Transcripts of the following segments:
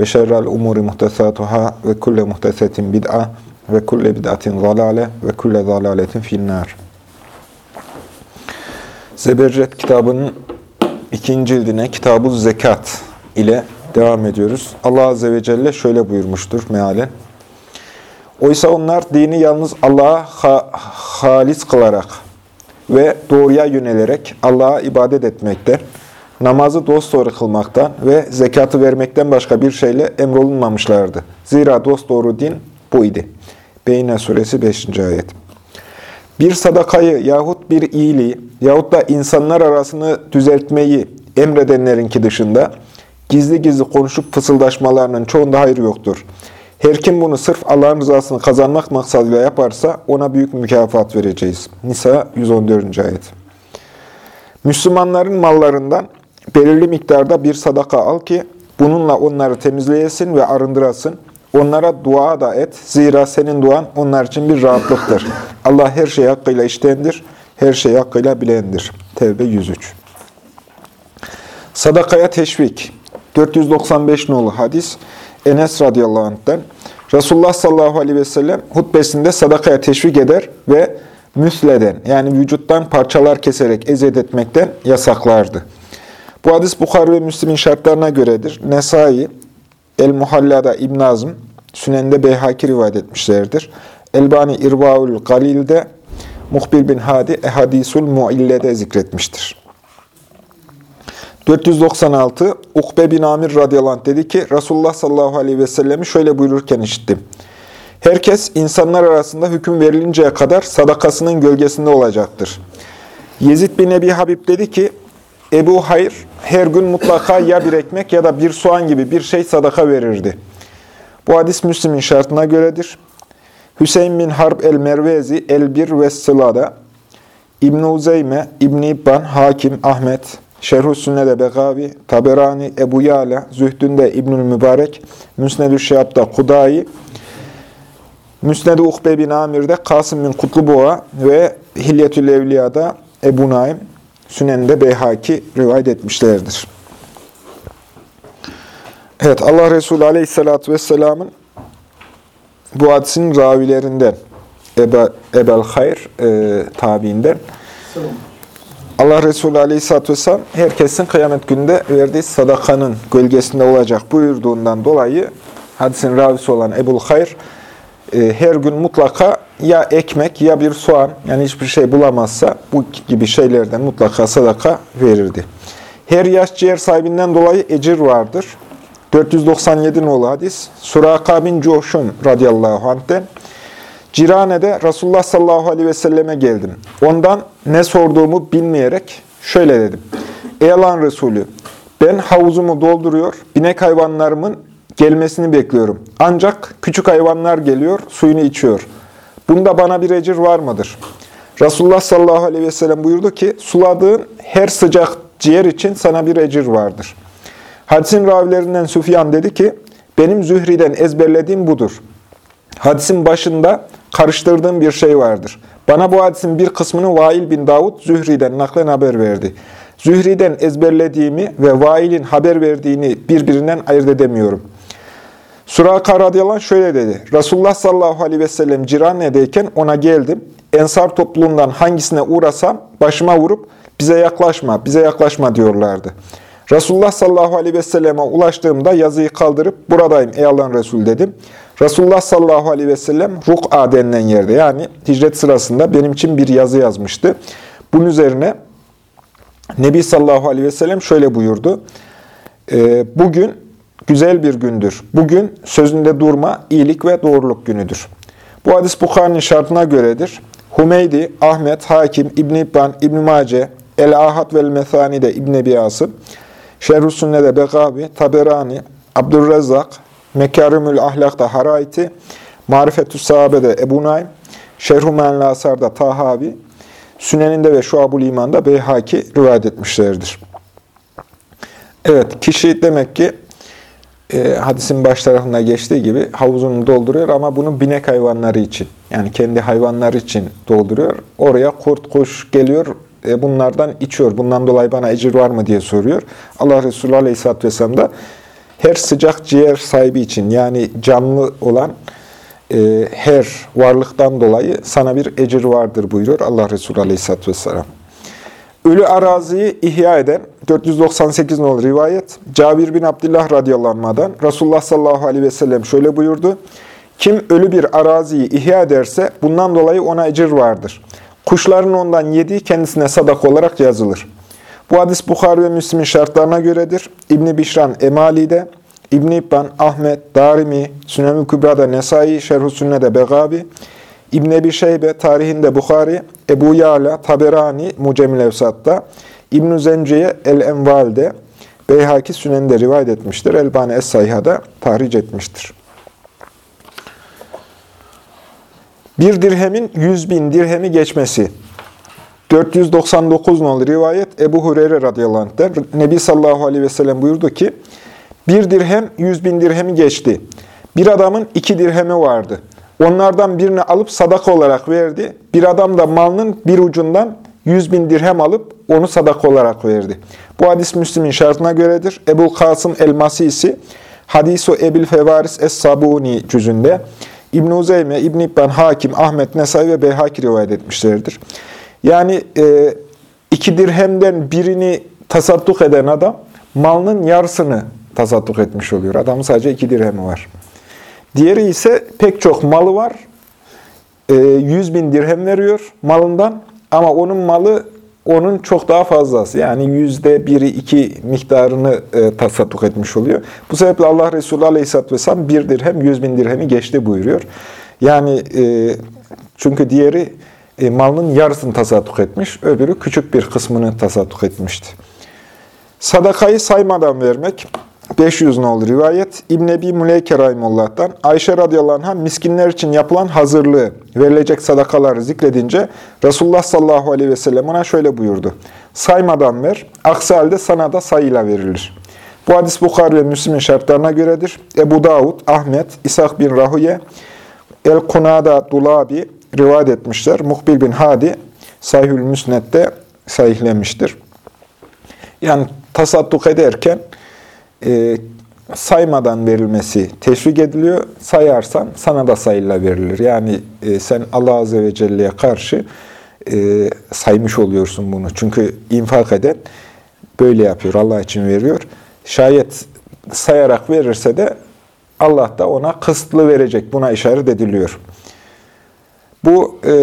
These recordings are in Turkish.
ve şerrel umuri muhtesatuhâ ve kulle muhtesetin bid'a ve kulle bid'atin zalale ve kulle zalaletin finnâr. Zebercet kitabının ikinci cildine kitab Zekat ile devam ediyoruz. Allah Azze ve Celle şöyle buyurmuştur mealen. Oysa onlar dini yalnız Allah'a ha halis kılarak ve doğruya yönelerek Allah'a ibadet etmekten, namazı dosdoğru kılmaktan ve zekatı vermekten başka bir şeyle emrolunmamışlardı. Zira dosdoğru din bu idi. Beyne suresi 5. ayet. Bir sadakayı yahut bir iyiliği yahut da insanlar arasını düzeltmeyi emredenlerinki dışında gizli gizli konuşup fısıldaşmalarının çoğunda hayır yoktur. Her kim bunu sırf Allah'ın rızasını kazanmak maksadıyla yaparsa ona büyük mükafat vereceğiz. Nisa 114. ayet. Müslümanların mallarından belirli miktarda bir sadaka al ki bununla onları temizleyesin ve arındırasın. Onlara dua da et. Zira senin duan onlar için bir rahatlıktır. Allah her şeyi hakkıyla iştendir, her şeyi hakkıyla bilendir. Tevbe 103. Sadakaya teşvik. 495 nolu hadis. Enes radıyallahu anh'ten. Resulullah sallallahu aleyhi ve sellem hutbesinde sadakaya teşvik eder ve müsleden yani vücuttan parçalar keserek eziyet etmekten yasaklardı. Bu hadis Bukhari ve Müslim'in şartlarına göredir. Nesai, El-Muhallada İbn Azm, Sünen'de Beyhaki rivayet etmişlerdir. Elbani İrvaul Galil'de, Muhbil bin Hadi Ehadisul Muille'de zikretmiştir. 496 Ukbe bin Amir radıyallahu anh dedi ki Resulullah sallallahu aleyhi ve sellemi şöyle buyururken işittim. Herkes insanlar arasında hüküm verilinceye kadar sadakasının gölgesinde olacaktır. Yezid bin Ebi Habib dedi ki Ebu Hayr her gün mutlaka ya bir ekmek ya da bir soğan gibi bir şey sadaka verirdi. Bu hadis Müslim'in şartına göredir. Hüseyin bin Harb el-Mervezi el-Bir ve Sıla'da İbn-i Uzeyme, İbn-i İbban, Hakim, Ahmet, Şerh-ü Sünne'de Begavi, Taberani, Ebu Yala, Zühdünde İbnül Mübarek, Müsned-ü Şihab'da Kudayi, Müsned-i Ukbe bin Amir'de Kasım bin Kutluboğa ve Hilyetül Evliya'da Ebu Naim, Sünen'de Beyhaki rivayet etmişlerdir. Evet, Allah Resulü Aleyhisselatü Vesselam'ın bu hadisin ravilerinden, Ebe, Ebel Hayr e, tabiinden, Allah Resulü Aleyhisselatü Vesselam herkesin kıyamet gününde verdiği sadakanın gölgesinde olacak buyurduğundan dolayı hadisin ravisi olan Ebul Hayr her gün mutlaka ya ekmek ya bir soğan yani hiçbir şey bulamazsa bu gibi şeylerden mutlaka sadaka verirdi. Her yaş ciğer sahibinden dolayı ecir vardır. 497 nolu hadis. Suraka bin Coşun radıyallahu anh'ten Cirane'de Resulullah sallallahu aleyhi ve selleme geldim. Ondan ne sorduğumu bilmeyerek şöyle dedim. Ey Allah'ın Resulü, ben havuzumu dolduruyor, binek hayvanlarımın gelmesini bekliyorum. Ancak küçük hayvanlar geliyor, suyunu içiyor. Bunda bana bir ecir var mıdır? Resulullah sallallahu aleyhi ve sellem buyurdu ki, suladığın her sıcak ciğer için sana bir ecir vardır. Hadisin ravilerinden Süfyan dedi ki, benim Zühri'den ezberlediğim budur. Hadisin başında karıştırdığım bir şey vardır. Bana bu hadisin bir kısmını Vail bin Davud Zühri'den naklen haber verdi. Zühri'den ezberlediğimi ve Vail'in haber verdiğini birbirinden ayırt edemiyorum. Suraka radıyallahu anh şöyle dedi. Resulullah sallallahu aleyhi ve sellem Cirane'deyken ona geldim. Ensar topluluğundan hangisine uğrasam başıma vurup bize yaklaşma, bize yaklaşma diyorlardı. Resulullah sallallahu aleyhi ve selleme ulaştığımda yazıyı kaldırıp buradayım ey Allah'ın Resulü dedim. Resulullah sallallahu aleyhi ve sellem Ruk'a denilen yerde yani hicret sırasında benim için bir yazı yazmıştı. Bunun üzerine Nebi sallallahu aleyhi ve sellem şöyle buyurdu. E, bugün güzel bir gündür. Bugün sözünde durma, iyilik ve doğruluk günüdür. Bu hadis Bukhari'nin şartına göredir. Humeydi, Ahmet, Hakim, İbn-i İbban, İbn-i Mace, El-Ahad vel Methani'de İbn-i Ebi Asım, Şerh-ü Begavi, Taberani, Abdurrezzak, Mekarimül Ahlak'ta Harayti, Marifetü Sahabe'de Ebu Naim, Şerhu Menli Asar'da Tahavi, Süneninde ve Şuab-ül İman'da Beyhaki rivayet etmişlerdir. Evet, kişi demek ki e, hadisin baş tarafında geçtiği gibi havuzunu dolduruyor ama bunu binek hayvanları için, yani kendi hayvanları için dolduruyor. Oraya kurt, kuş geliyor, e, bunlardan içiyor. Bundan dolayı bana ecir var mı diye soruyor. Allah Resulü Aleyhisselatü Vesselam da her sıcak ciğer sahibi için, yani canlı olan e, her varlıktan dolayı sana bir ecir vardır buyuruyor Allah Resulü Aleyhisselatü Vesselam. Ölü araziyi ihya eden 498 nol rivayet Cabir bin Abdullah radıyallahu Resulullah sallallahu aleyhi ve sellem şöyle buyurdu. Kim ölü bir araziyi ihya ederse bundan dolayı ona ecir vardır. Kuşların ondan yediği kendisine sadak olarak yazılır. Bu hadis Bukhari ve Müslim'in şartlarına göredir. İbni Bişran Emali'de, İbn-i İbban, Ahmet, Darimi, Sünem-i Kübra'da Nesai, Şerh-ü Sünne'de Begabi, İbn Ebi Şeybe tarihinde Bukhari, Ebu Yala, Taberani, Mucemil Evsat'ta, İbn-i Zenciye El-Enval'de, Beyhaki Sünen'de rivayet etmiştir. Elbani Es-Sayha'da tahric etmiştir. Bir dirhemin 100 bin dirhemi geçmesi. 499 nolu rivayet Ebu Hureyre radıyallahu anh'ten. Nebi sallallahu aleyhi ve sellem buyurdu ki, bir dirhem 100 bin dirhemi geçti. Bir adamın iki dirhemi vardı. Onlardan birini alıp sadaka olarak verdi. Bir adam da malının bir ucundan 100 bin dirhem alıp onu sadaka olarak verdi. Bu hadis Müslim'in şartına göredir. Ebu Kasım el-Masisi, Hadisu Ebil Fevaris Es-Sabuni cüzünde, İbn-i Uzeyme, ibn İbban, Hakim, Ahmet, Nesai ve Beyhaki rivayet etmişlerdir. Yani e, iki dirhemden birini tasadduk eden adam, malının yarısını tasadduk etmiş oluyor. Adamın sadece iki dirhemi var. Diğeri ise pek çok malı var. 100 e, bin dirhem veriyor malından ama onun malı onun çok daha fazlası. Yani yüzde biri, iki miktarını e, tasadduk etmiş oluyor. Bu sebeple Allah Resulü Aleyhisselatü Vesselam bir dirhem, yüz bin dirhemi geçti buyuruyor. Yani e, çünkü diğeri e, malının yarısını tasadduk etmiş, öbürü küçük bir kısmını tasadduk etmişti. Sadakayı saymadan vermek, 500 nolu rivayet İbn Ebi Müleyke Rahimullah'tan Ayşe radıyallahu anh'a miskinler için yapılan hazırlığı, verilecek sadakaları zikredince Resulullah sallallahu aleyhi ve sellem ona şöyle buyurdu. Saymadan ver, aksi halde sana da sayıyla verilir. Bu hadis Bukhari ve Müslim'in şartlarına göredir. Ebu Davud, Ahmet, İshak bin Rahuye, El-Kunada Dulabi rivayet etmişler. Muhbil bin Hadi, Sahihül Müsnet'te sahihlemiştir. Yani tasadduk ederken, e, saymadan verilmesi teşvik ediliyor. Sayarsan sana da sayıyla verilir. Yani e, sen Allah Azze ve Celle'ye karşı e, saymış oluyorsun bunu. Çünkü infak eden böyle yapıyor. Allah için veriyor. Şayet sayarak verirse de Allah da ona kısıtlı verecek. Buna işaret ediliyor. Bu e,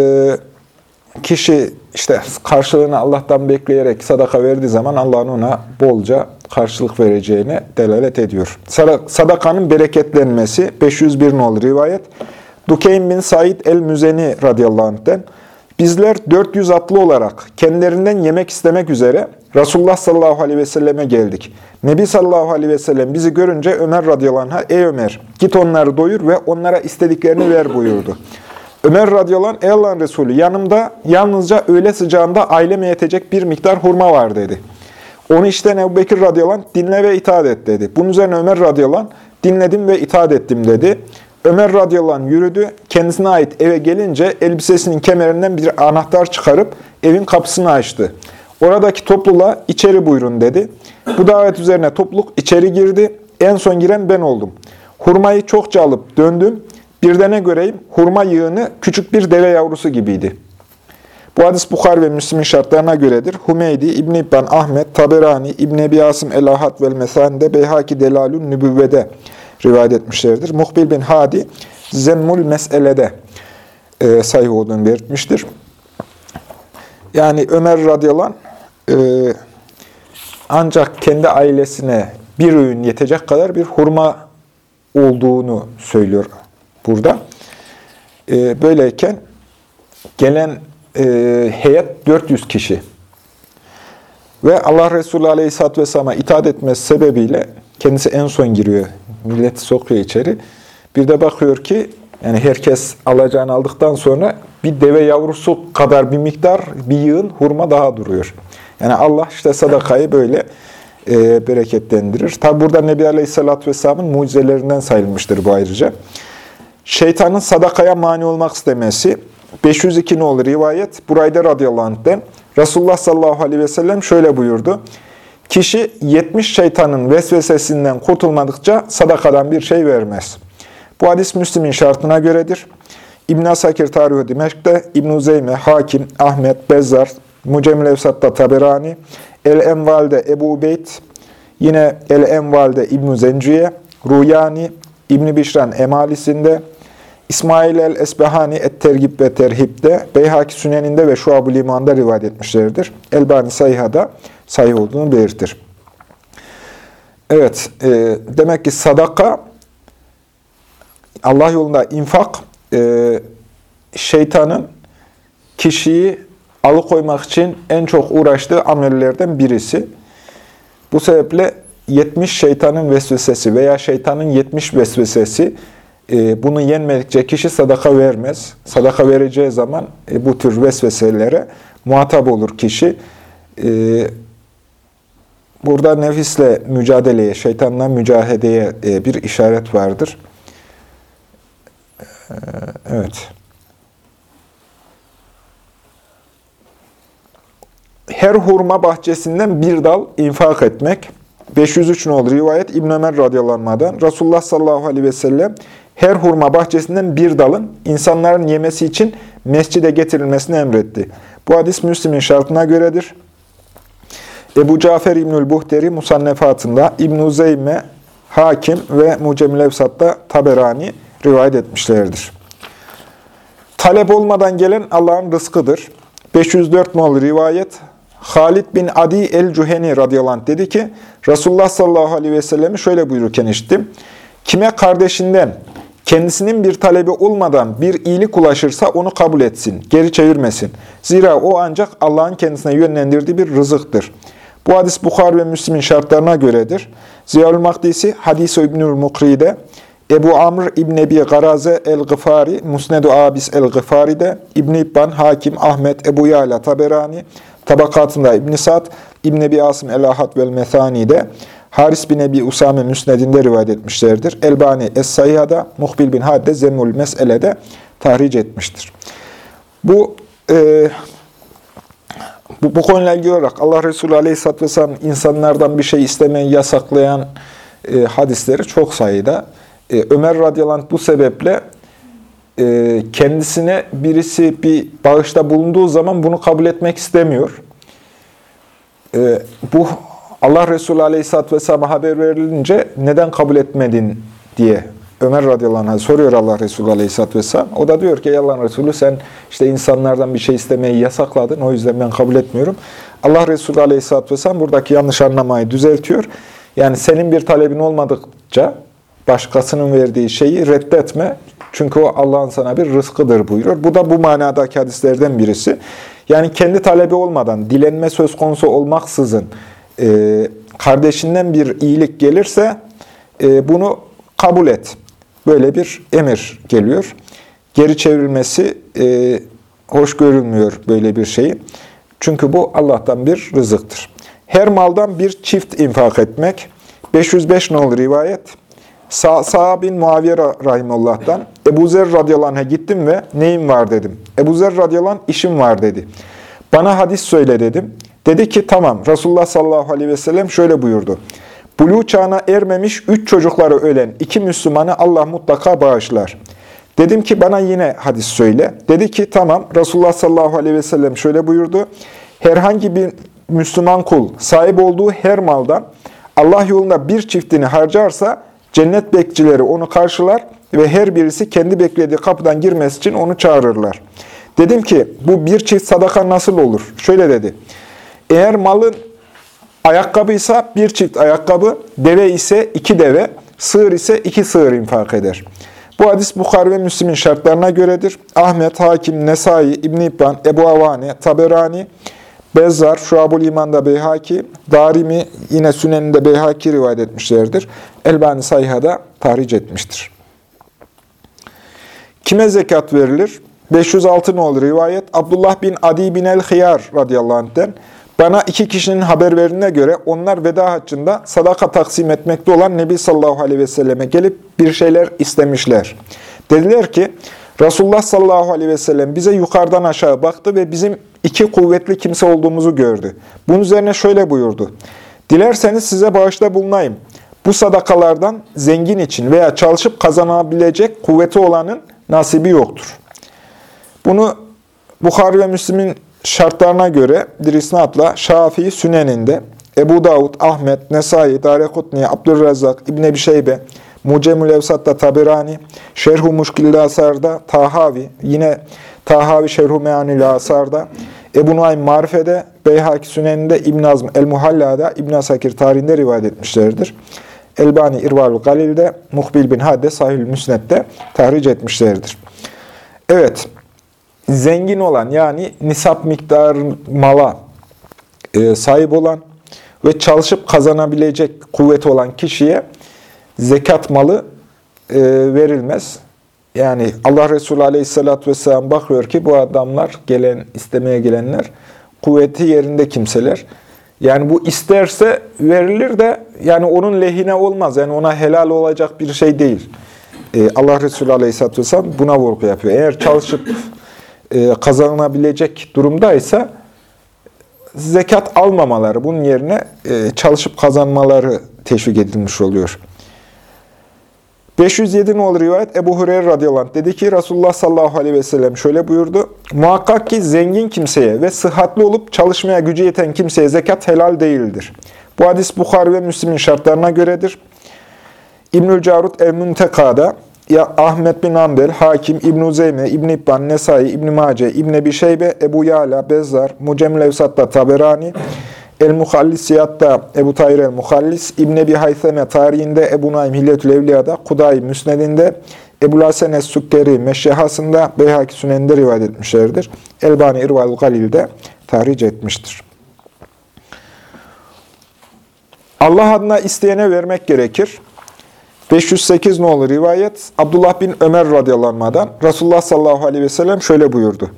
kişi işte karşılığını Allah'tan bekleyerek sadaka verdiği zaman Allah'ın ona bolca karşılık vereceğine delalet ediyor. Sadakanın bereketlenmesi 501 nol rivayet. Dukeym bin Said el-Müzeni radıyallahu anh'ten Bizler 400 atlı olarak kendilerinden yemek istemek üzere Resulullah sallallahu aleyhi ve selleme geldik. Nebi sallallahu aleyhi ve sellem bizi görünce Ömer radıyallahu anh'a ey Ömer git onları doyur ve onlara istediklerini ver buyurdu. Ömer radıyallahu anh, ey Allah'ın Resulü yanımda yalnızca öğle sıcağında aileme yetecek bir miktar hurma var dedi. Onu işten Ebu Bekir radıyallahu anh, dinle ve itaat et dedi. Bunun üzerine Ömer radıyallahu anh, dinledim ve itaat ettim dedi. Ömer radıyallahu anh yürüdü. Kendisine ait eve gelince elbisesinin kemerinden bir anahtar çıkarıp evin kapısını açtı. Oradaki topluluğa içeri buyurun dedi. Bu davet üzerine topluluk içeri girdi. En son giren ben oldum. Hurmayı çokça alıp döndüm. Bir de ne göreyim? Hurma yığını küçük bir deve yavrusu gibiydi. Bu hadis Bukhar ve Müslim'in şartlarına göredir. Humeydi, İbn İbban, Ahmet, Taberani, İbn Ebi Asım El-Ahad vel Mesan'de, Beyhaki Delalun Nübüvve'de rivayet etmişlerdir. Muhbil bin Hadi, Zemmul Mes'ele'de e, sayı olduğunu belirtmiştir. Yani Ömer radıyallahu anh, e, ancak kendi ailesine bir öğün yetecek kadar bir hurma olduğunu söylüyor burada. E, böyleyken gelen e, heyet 400 kişi. Ve Allah Resulü Aleyhisselatü Vesselam'a itaat etmesi sebebiyle kendisi en son giriyor milleti sokuyor içeri. Bir de bakıyor ki yani herkes alacağını aldıktan sonra bir deve yavrusu kadar bir miktar bir yığın hurma daha duruyor. Yani Allah işte sadakayı böyle e, bereketlendirir. Tabi burada Nebi Aleyhisselatü Vesselam'ın mucizelerinden sayılmıştır bu ayrıca. Şeytanın sadakaya mani olmak istemesi. 502 ne olur rivayet. Burayda radıyallahu anh'den. Resulullah sallallahu aleyhi ve sellem şöyle buyurdu. Kişi 70 şeytanın vesvesesinden kurtulmadıkça sadakadan bir şey vermez. Bu hadis Müslim'in şartına göredir. İbn Asakir Tarihi Dimeşk'te, İbn Zeyme, Hakim, Ahmet, Bezzar, Mucemil Evsat'ta Taberani, El-Enval'de Ebu Ubeyd, yine El-Enval'de İbn Zenciye, Ruyani, İbn Bişran Emalisinde, İsmail el-Esbehani Et-Tergib ve Terhib'de, Beyhaki Süneninde ve Şuab-ı Liman'da rivayet etmişlerdir. Elbani Sayha'da sayı olduğunu belirtir. Evet, e, demek ki sadaka, Allah yolunda infak, e, şeytanın kişiyi alıkoymak için en çok uğraştığı amellerden birisi. Bu sebeple 70 şeytanın vesvesesi veya şeytanın 70 vesvesesi e, bunu yenmedikçe kişi sadaka vermez. Sadaka vereceği zaman e, bu tür vesveselere muhatap olur kişi. E, burada nefisle mücadeleye, şeytanla mücahedeye bir işaret vardır. Evet. Her hurma bahçesinden bir dal infak etmek. 503 ne olur rivayet İbn Ömer radıyallahu Resulullah sallallahu aleyhi ve sellem her hurma bahçesinden bir dalın insanların yemesi için mescide getirilmesini emretti. Bu hadis Müslim'in şartına göredir. Ebu Cafer İbnül Buhteri Musannefatında İbn-i Zeyme, Hakim ve Mucemil Evsat'ta Taberani rivayet etmişlerdir. Talep olmadan gelen Allah'ın rızkıdır. 504 nol rivayet Halid bin Adi el-Cüheni radıyallahu dedi ki, Resulullah sallallahu aleyhi ve sellem'i şöyle buyururken işittim. Kime kardeşinden kendisinin bir talebi olmadan bir iyilik ulaşırsa onu kabul etsin, geri çevirmesin. Zira o ancak Allah'ın kendisine yönlendirdiği bir rızıktır. Bu hadis Bukhar ve Müslim'in şartlarına göredir. Ziyarül Makdisi hadis-i İbnül Mukri'de, Ebu Amr İbn Ebi Garaze el-Gıfari, Musnedu Abis el-Gıfari'de, İbn İbban, Hakim, Ahmet, Ebu Yala Taberani, Tabakatında İbn Sa'd, İbn Ebi Asım el-Ahad vel-Methani'de, Haris bin Ebi Usame Müsned'inde rivayet etmişlerdir. Elbani Es-Sayyah'da, Muhbil bin Hadde Zemmul Mes'ele'de tahric etmiştir. Bu, e, bu, bu konuyla ilgili olarak Allah Resulü Aleyhisselatü Vesselam insanlardan bir şey istemeyi yasaklayan e, hadisleri çok sayıda. E, Ömer radıyallahu bu sebeple e, kendisine birisi bir bağışta bulunduğu zaman bunu kabul etmek istemiyor. E, bu Allah Resulü Aleyhisselatü Vesselam'a haber verilince neden kabul etmedin diye Ömer radıyallahu anh soruyor Allah Resulü Aleyhisselatü Vesselam. O da diyor ki ey Allah'ın Resulü sen işte insanlardan bir şey istemeyi yasakladın. O yüzden ben kabul etmiyorum. Allah Resulü Aleyhisselatü Vesselam buradaki yanlış anlamayı düzeltiyor. Yani senin bir talebin olmadıkça başkasının verdiği şeyi reddetme. Çünkü o Allah'ın sana bir rızkıdır buyuruyor. Bu da bu manadaki hadislerden birisi. Yani kendi talebi olmadan, dilenme söz konusu olmaksızın e, kardeşinden bir iyilik gelirse e, bunu kabul et. Böyle bir emir geliyor. Geri çevrilmesi e, hoş görülmüyor böyle bir şeyi. Çünkü bu Allah'tan bir rızıktır. Her maldan bir çift infak etmek. 505 nolu rivayet. Sa bin Muaviye Rahimullah'tan Ebu Zer radıyallahu gittim ve neyim var dedim. Ebu Zer radıyallahu işim var dedi. Bana hadis söyle dedim. Dedi ki tamam Resulullah sallallahu aleyhi ve sellem şöyle buyurdu. Bulu çağına ermemiş üç çocukları ölen iki Müslümanı Allah mutlaka bağışlar. Dedim ki bana yine hadis söyle. Dedi ki tamam Resulullah sallallahu aleyhi ve sellem şöyle buyurdu. Herhangi bir Müslüman kul sahip olduğu her maldan Allah yolunda bir çiftini harcarsa cennet bekçileri onu karşılar ve her birisi kendi beklediği kapıdan girmesi için onu çağırırlar. Dedim ki bu bir çift sadaka nasıl olur? Şöyle dedi. Eğer malın ayakkabıysa bir çift ayakkabı, deve ise iki deve, sığır ise iki sığır infak eder. Bu hadis Bukhari ve Müslim'in şartlarına göredir. Ahmet, Hakim, Nesai, İbn-i İbban, Ebu Avane, Taberani, Bezzar, Şuab-ül İman'da Beyhaki, Darimi yine Sünen'inde Beyhaki rivayet etmişlerdir. Elbani Sayha'da tahric etmiştir. Kime zekat verilir? 506 nolu rivayet Abdullah bin Adi bin el-Hiyar radıyallahu anh'den bana iki kişinin haber verdiğine göre onlar veda haccında sadaka taksim etmekte olan Nebi sallallahu aleyhi ve selleme gelip bir şeyler istemişler. Dediler ki Resulullah sallallahu aleyhi ve sellem bize yukarıdan aşağı baktı ve bizim iki kuvvetli kimse olduğumuzu gördü. Bunun üzerine şöyle buyurdu. Dilerseniz size bağışta bulunayım. Bu sadakalardan zengin için veya çalışıp kazanabilecek kuvveti olanın nasibi yoktur. Bunu Bukhari ve Müslim'in şartlarına göre Dirisnat'la Şafii Sünen'inde, Ebu Davud, Ahmet, Nesai, Darekutni, Abdülrezzak, İbn Ebi Şeybe, Mucemül Evsat'ta Taberani, Şerhu Muşkil Asar'da Tahavi, yine Tahavi Şerhu Meanil Asar'da, Ebu Nuaym Marife'de, Beyhaki Sünen'inde, İbn Azm El-Muhalla'da, İbn Asakir tarihinde rivayet etmişlerdir. Elbani İrvalül Galil'de, Muhbil bin Hadde, Sahil Müsnet'te tahric etmişlerdir. Evet, zengin olan yani nisap miktarı mala e, sahip olan ve çalışıp kazanabilecek kuvveti olan kişiye zekat malı e, verilmez. Yani Allah Resulü Aleyhisselatü Vesselam bakıyor ki bu adamlar, gelen istemeye gelenler, kuvveti yerinde kimseler. Yani bu isterse verilir de yani onun lehine olmaz. Yani ona helal olacak bir şey değil. Ee, Allah Resulü Aleyhisselatü Vesselam buna vurgu yapıyor. Eğer çalışıp kazanabilecek durumdaysa zekat almamaları, bunun yerine e, çalışıp kazanmaları teşvik edilmiş oluyor. 507 nolu rivayet Ebu Hureyre radıyallahu anh dedi ki Resulullah sallallahu aleyhi ve sellem şöyle buyurdu. Muhakkak ki zengin kimseye ve sıhhatli olup çalışmaya gücü yeten kimseye zekat helal değildir. Bu hadis Bukhari ve Müslim'in şartlarına göredir. İbnül Carut el-Münteka'da ya Ahmet bin Ambel, Hakim, İbn-i Zeyme, İbn-i İbban, Nesai, İbn-i Mace, İbn-i Ebi Şeybe, Ebu Yala, Bezzar, Mucemil Evsat'ta Taberani, El-Muhallisiyat'ta Ebu Tahir el-Muhallis, İbn Ebi Haytheme tarihinde, Ebu Naim Hilyetül Evliya'da, Kuday Müsned'inde, Ebu Hasen Es-Sukkeri Meşşehasında, Beyhaki Sünen'de rivayet etmişlerdir. Elbani İrval Galil'de tahric etmiştir. Allah adına isteyene vermek gerekir. 508 ne olur rivayet Abdullah bin Ömer radıyallahu Resulullah sallallahu aleyhi ve sellem şöyle buyurdu.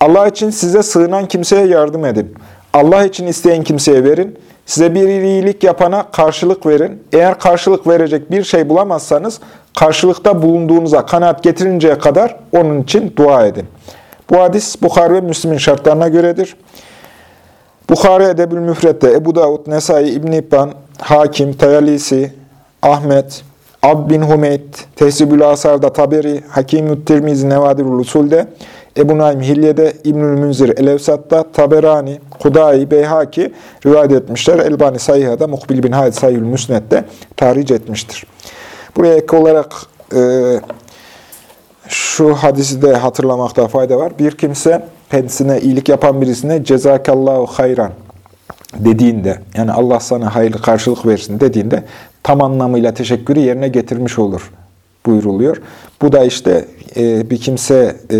Allah için size sığınan kimseye yardım edin. Allah için isteyen kimseye verin. Size bir iyilik yapana karşılık verin. Eğer karşılık verecek bir şey bulamazsanız, karşılıkta bulunduğunuza kanaat getirinceye kadar onun için dua edin. Bu hadis Bukhari ve Müslim'in şartlarına göredir. Bukhari Edebül Müfret'te Ebu Davud, Nesai, İbn-i İbban, Hakim, Tayalisi, Ahmet, Ab bin Humeyd, Tehsibül Asar'da Taberi, Hakim-ü Tirmizi Nevadirul Usul'de, Ebu Naim Hilye'de, İbnül Münzir Elevsat'ta, Taberani, Kudayi, Beyhaki rivayet etmişler. Elbani Sayıha'da, Muhbil bin Halid Sayyül Müsnet'te tahric etmiştir. Buraya ek olarak e, şu hadisi de hatırlamakta fayda var. Bir kimse kendisine iyilik yapan birisine cezakallahu hayran dediğinde, yani Allah sana hayırlı karşılık versin dediğinde tam anlamıyla teşekkürü yerine getirmiş olur buyuruluyor. Bu da işte e, bir kimse e,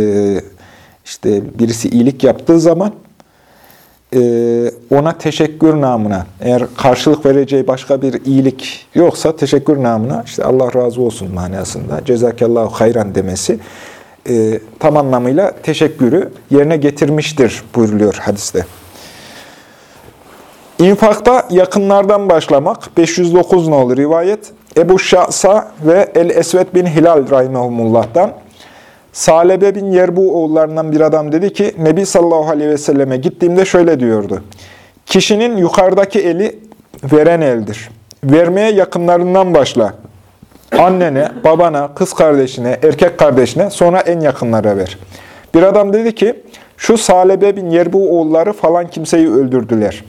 işte birisi iyilik yaptığı zaman e, ona teşekkür namına, eğer karşılık vereceği başka bir iyilik yoksa teşekkür namına işte Allah razı olsun manasında cezakallahu hayran demesi e, tam anlamıyla teşekkürü yerine getirmiştir buyuruluyor hadiste. İnfakta yakınlardan başlamak 509 nolu rivayet Ebu Şa'sa ve El-Esved bin Hilal Rahimahumullah'tan Salebe bin Yerbu oğullarından bir adam dedi ki, Nebi sallallahu aleyhi ve selleme gittiğimde şöyle diyordu. Kişinin yukarıdaki eli veren eldir. Vermeye yakınlarından başla. Annene, babana, kız kardeşine, erkek kardeşine, sonra en yakınlara ver. Bir adam dedi ki, şu Salebe bin Yerbu oğulları falan kimseyi öldürdüler.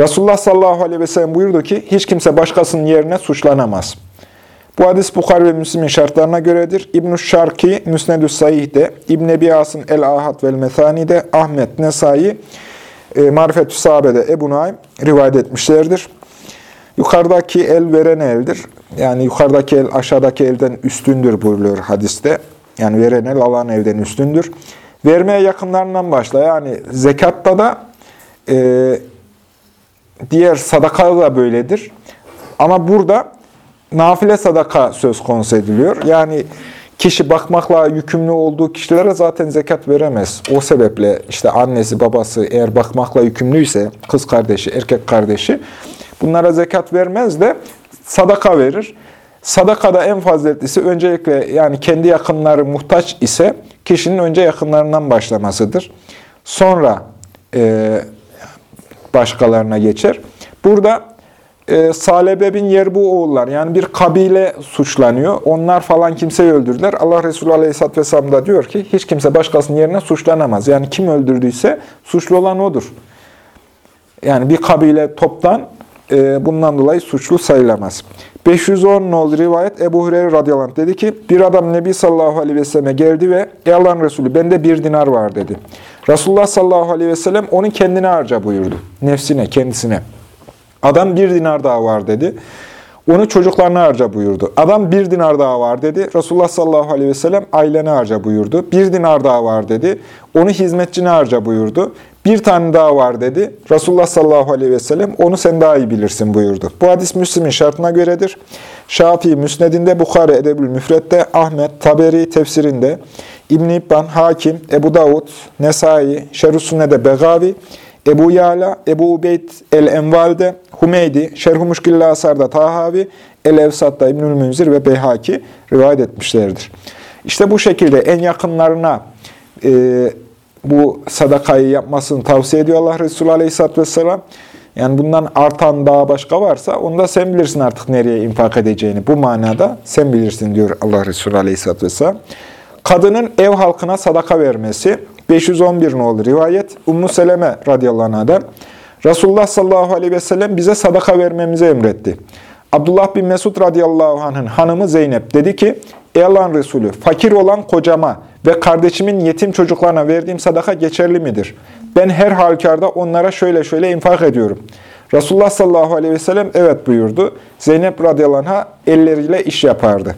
Resulullah sallallahu aleyhi ve sellem buyurdu ki, hiç kimse başkasının yerine suçlanamaz.'' Bu hadis Bukhari ve Müslim'in şartlarına göredir. İbn-i Şarki, Müsned-ü Saih'de, İbn-i Ebi Asım El-Ahad vel Methani'de, Ahmet Nesai, e, Marifet-ü Sahabe'de Ebu Naim rivayet etmişlerdir. Yukarıdaki el veren eldir. Yani yukarıdaki el aşağıdaki elden üstündür buyuruyor hadiste. Yani veren el alan elden üstündür. Vermeye yakınlarından başla. Yani zekatta da Ee, diğer sadaka da böyledir. Ama burada nafile sadaka söz konusu ediliyor. Yani kişi bakmakla yükümlü olduğu kişilere zaten zekat veremez. O sebeple işte annesi, babası eğer bakmakla yükümlüyse, kız kardeşi, erkek kardeşi bunlara zekat vermez de sadaka verir. Sadakada en faziletlisi öncelikle yani kendi yakınları muhtaç ise kişinin önce yakınlarından başlamasıdır. Sonra e, başkalarına geçer. Burada e, Salebe bin Yerbu oğullar yani bir kabile suçlanıyor. Onlar falan kimseyi öldürdüler. Allah Resulü Aleyhisselatü Vesselam da diyor ki hiç kimse başkasının yerine suçlanamaz. Yani kim öldürdüyse suçlu olan odur. Yani bir kabile toptan e, bundan dolayı suçlu sayılamaz. 510 nol rivayet Ebu Hureyre radıyallahu anh dedi ki bir adam Nebi sallallahu aleyhi ve selleme geldi ve Ey Allah'ın Resulü bende bir dinar var dedi. Resulullah sallallahu aleyhi ve sellem onu kendine harca buyurdu. Nefsine, kendisine. Adam bir dinar daha var dedi. Onu çocuklarına harca buyurdu. Adam bir dinar daha var dedi. Resulullah sallallahu aleyhi ve sellem ailene harca buyurdu. Bir dinar daha var dedi. Onu hizmetçine harca buyurdu. Bir tane daha var dedi. Resulullah sallallahu aleyhi ve sellem onu sen daha iyi bilirsin buyurdu. Bu hadis Müslim'in şartına göredir. Şafii Müsned'inde, Bukhari Edebül Müfret'te, Ahmet, Taberi tefsirinde, İbn-i İbban, Hakim, Ebu Davud, Nesai, Şerh-ü Sünne'de Begavi, Ebu Yala, Ebu Ubeyd el-Enval'de, Humeydi, Şerh-ü Asar'da Tahavi, El-Evsat'ta İbnül Münzir ve Beyhaki rivayet etmişlerdir. İşte bu şekilde en yakınlarına e, bu sadakayı yapmasını tavsiye ediyor Allah Resulü Aleyhisselatü Vesselam. Yani bundan artan daha başka varsa onu da sen bilirsin artık nereye infak edeceğini. Bu manada sen bilirsin diyor Allah Resulü Aleyhisselatü Vesselam. Kadının ev halkına sadaka vermesi 511 olur rivayet. Ummu Seleme radıyallahu anh'dan Resulullah sallallahu aleyhi ve sellem bize sadaka vermemizi emretti. Abdullah bin Mesud radıyallahu anh'ın hanımı Zeynep dedi ki, Ey Allah'ın Resulü, fakir olan kocama ve kardeşimin yetim çocuklarına verdiğim sadaka geçerli midir? Ben her halükarda onlara şöyle şöyle infak ediyorum. Resulullah sallallahu aleyhi ve sellem evet buyurdu. Zeynep radıyallahu anh'a elleriyle iş yapardı.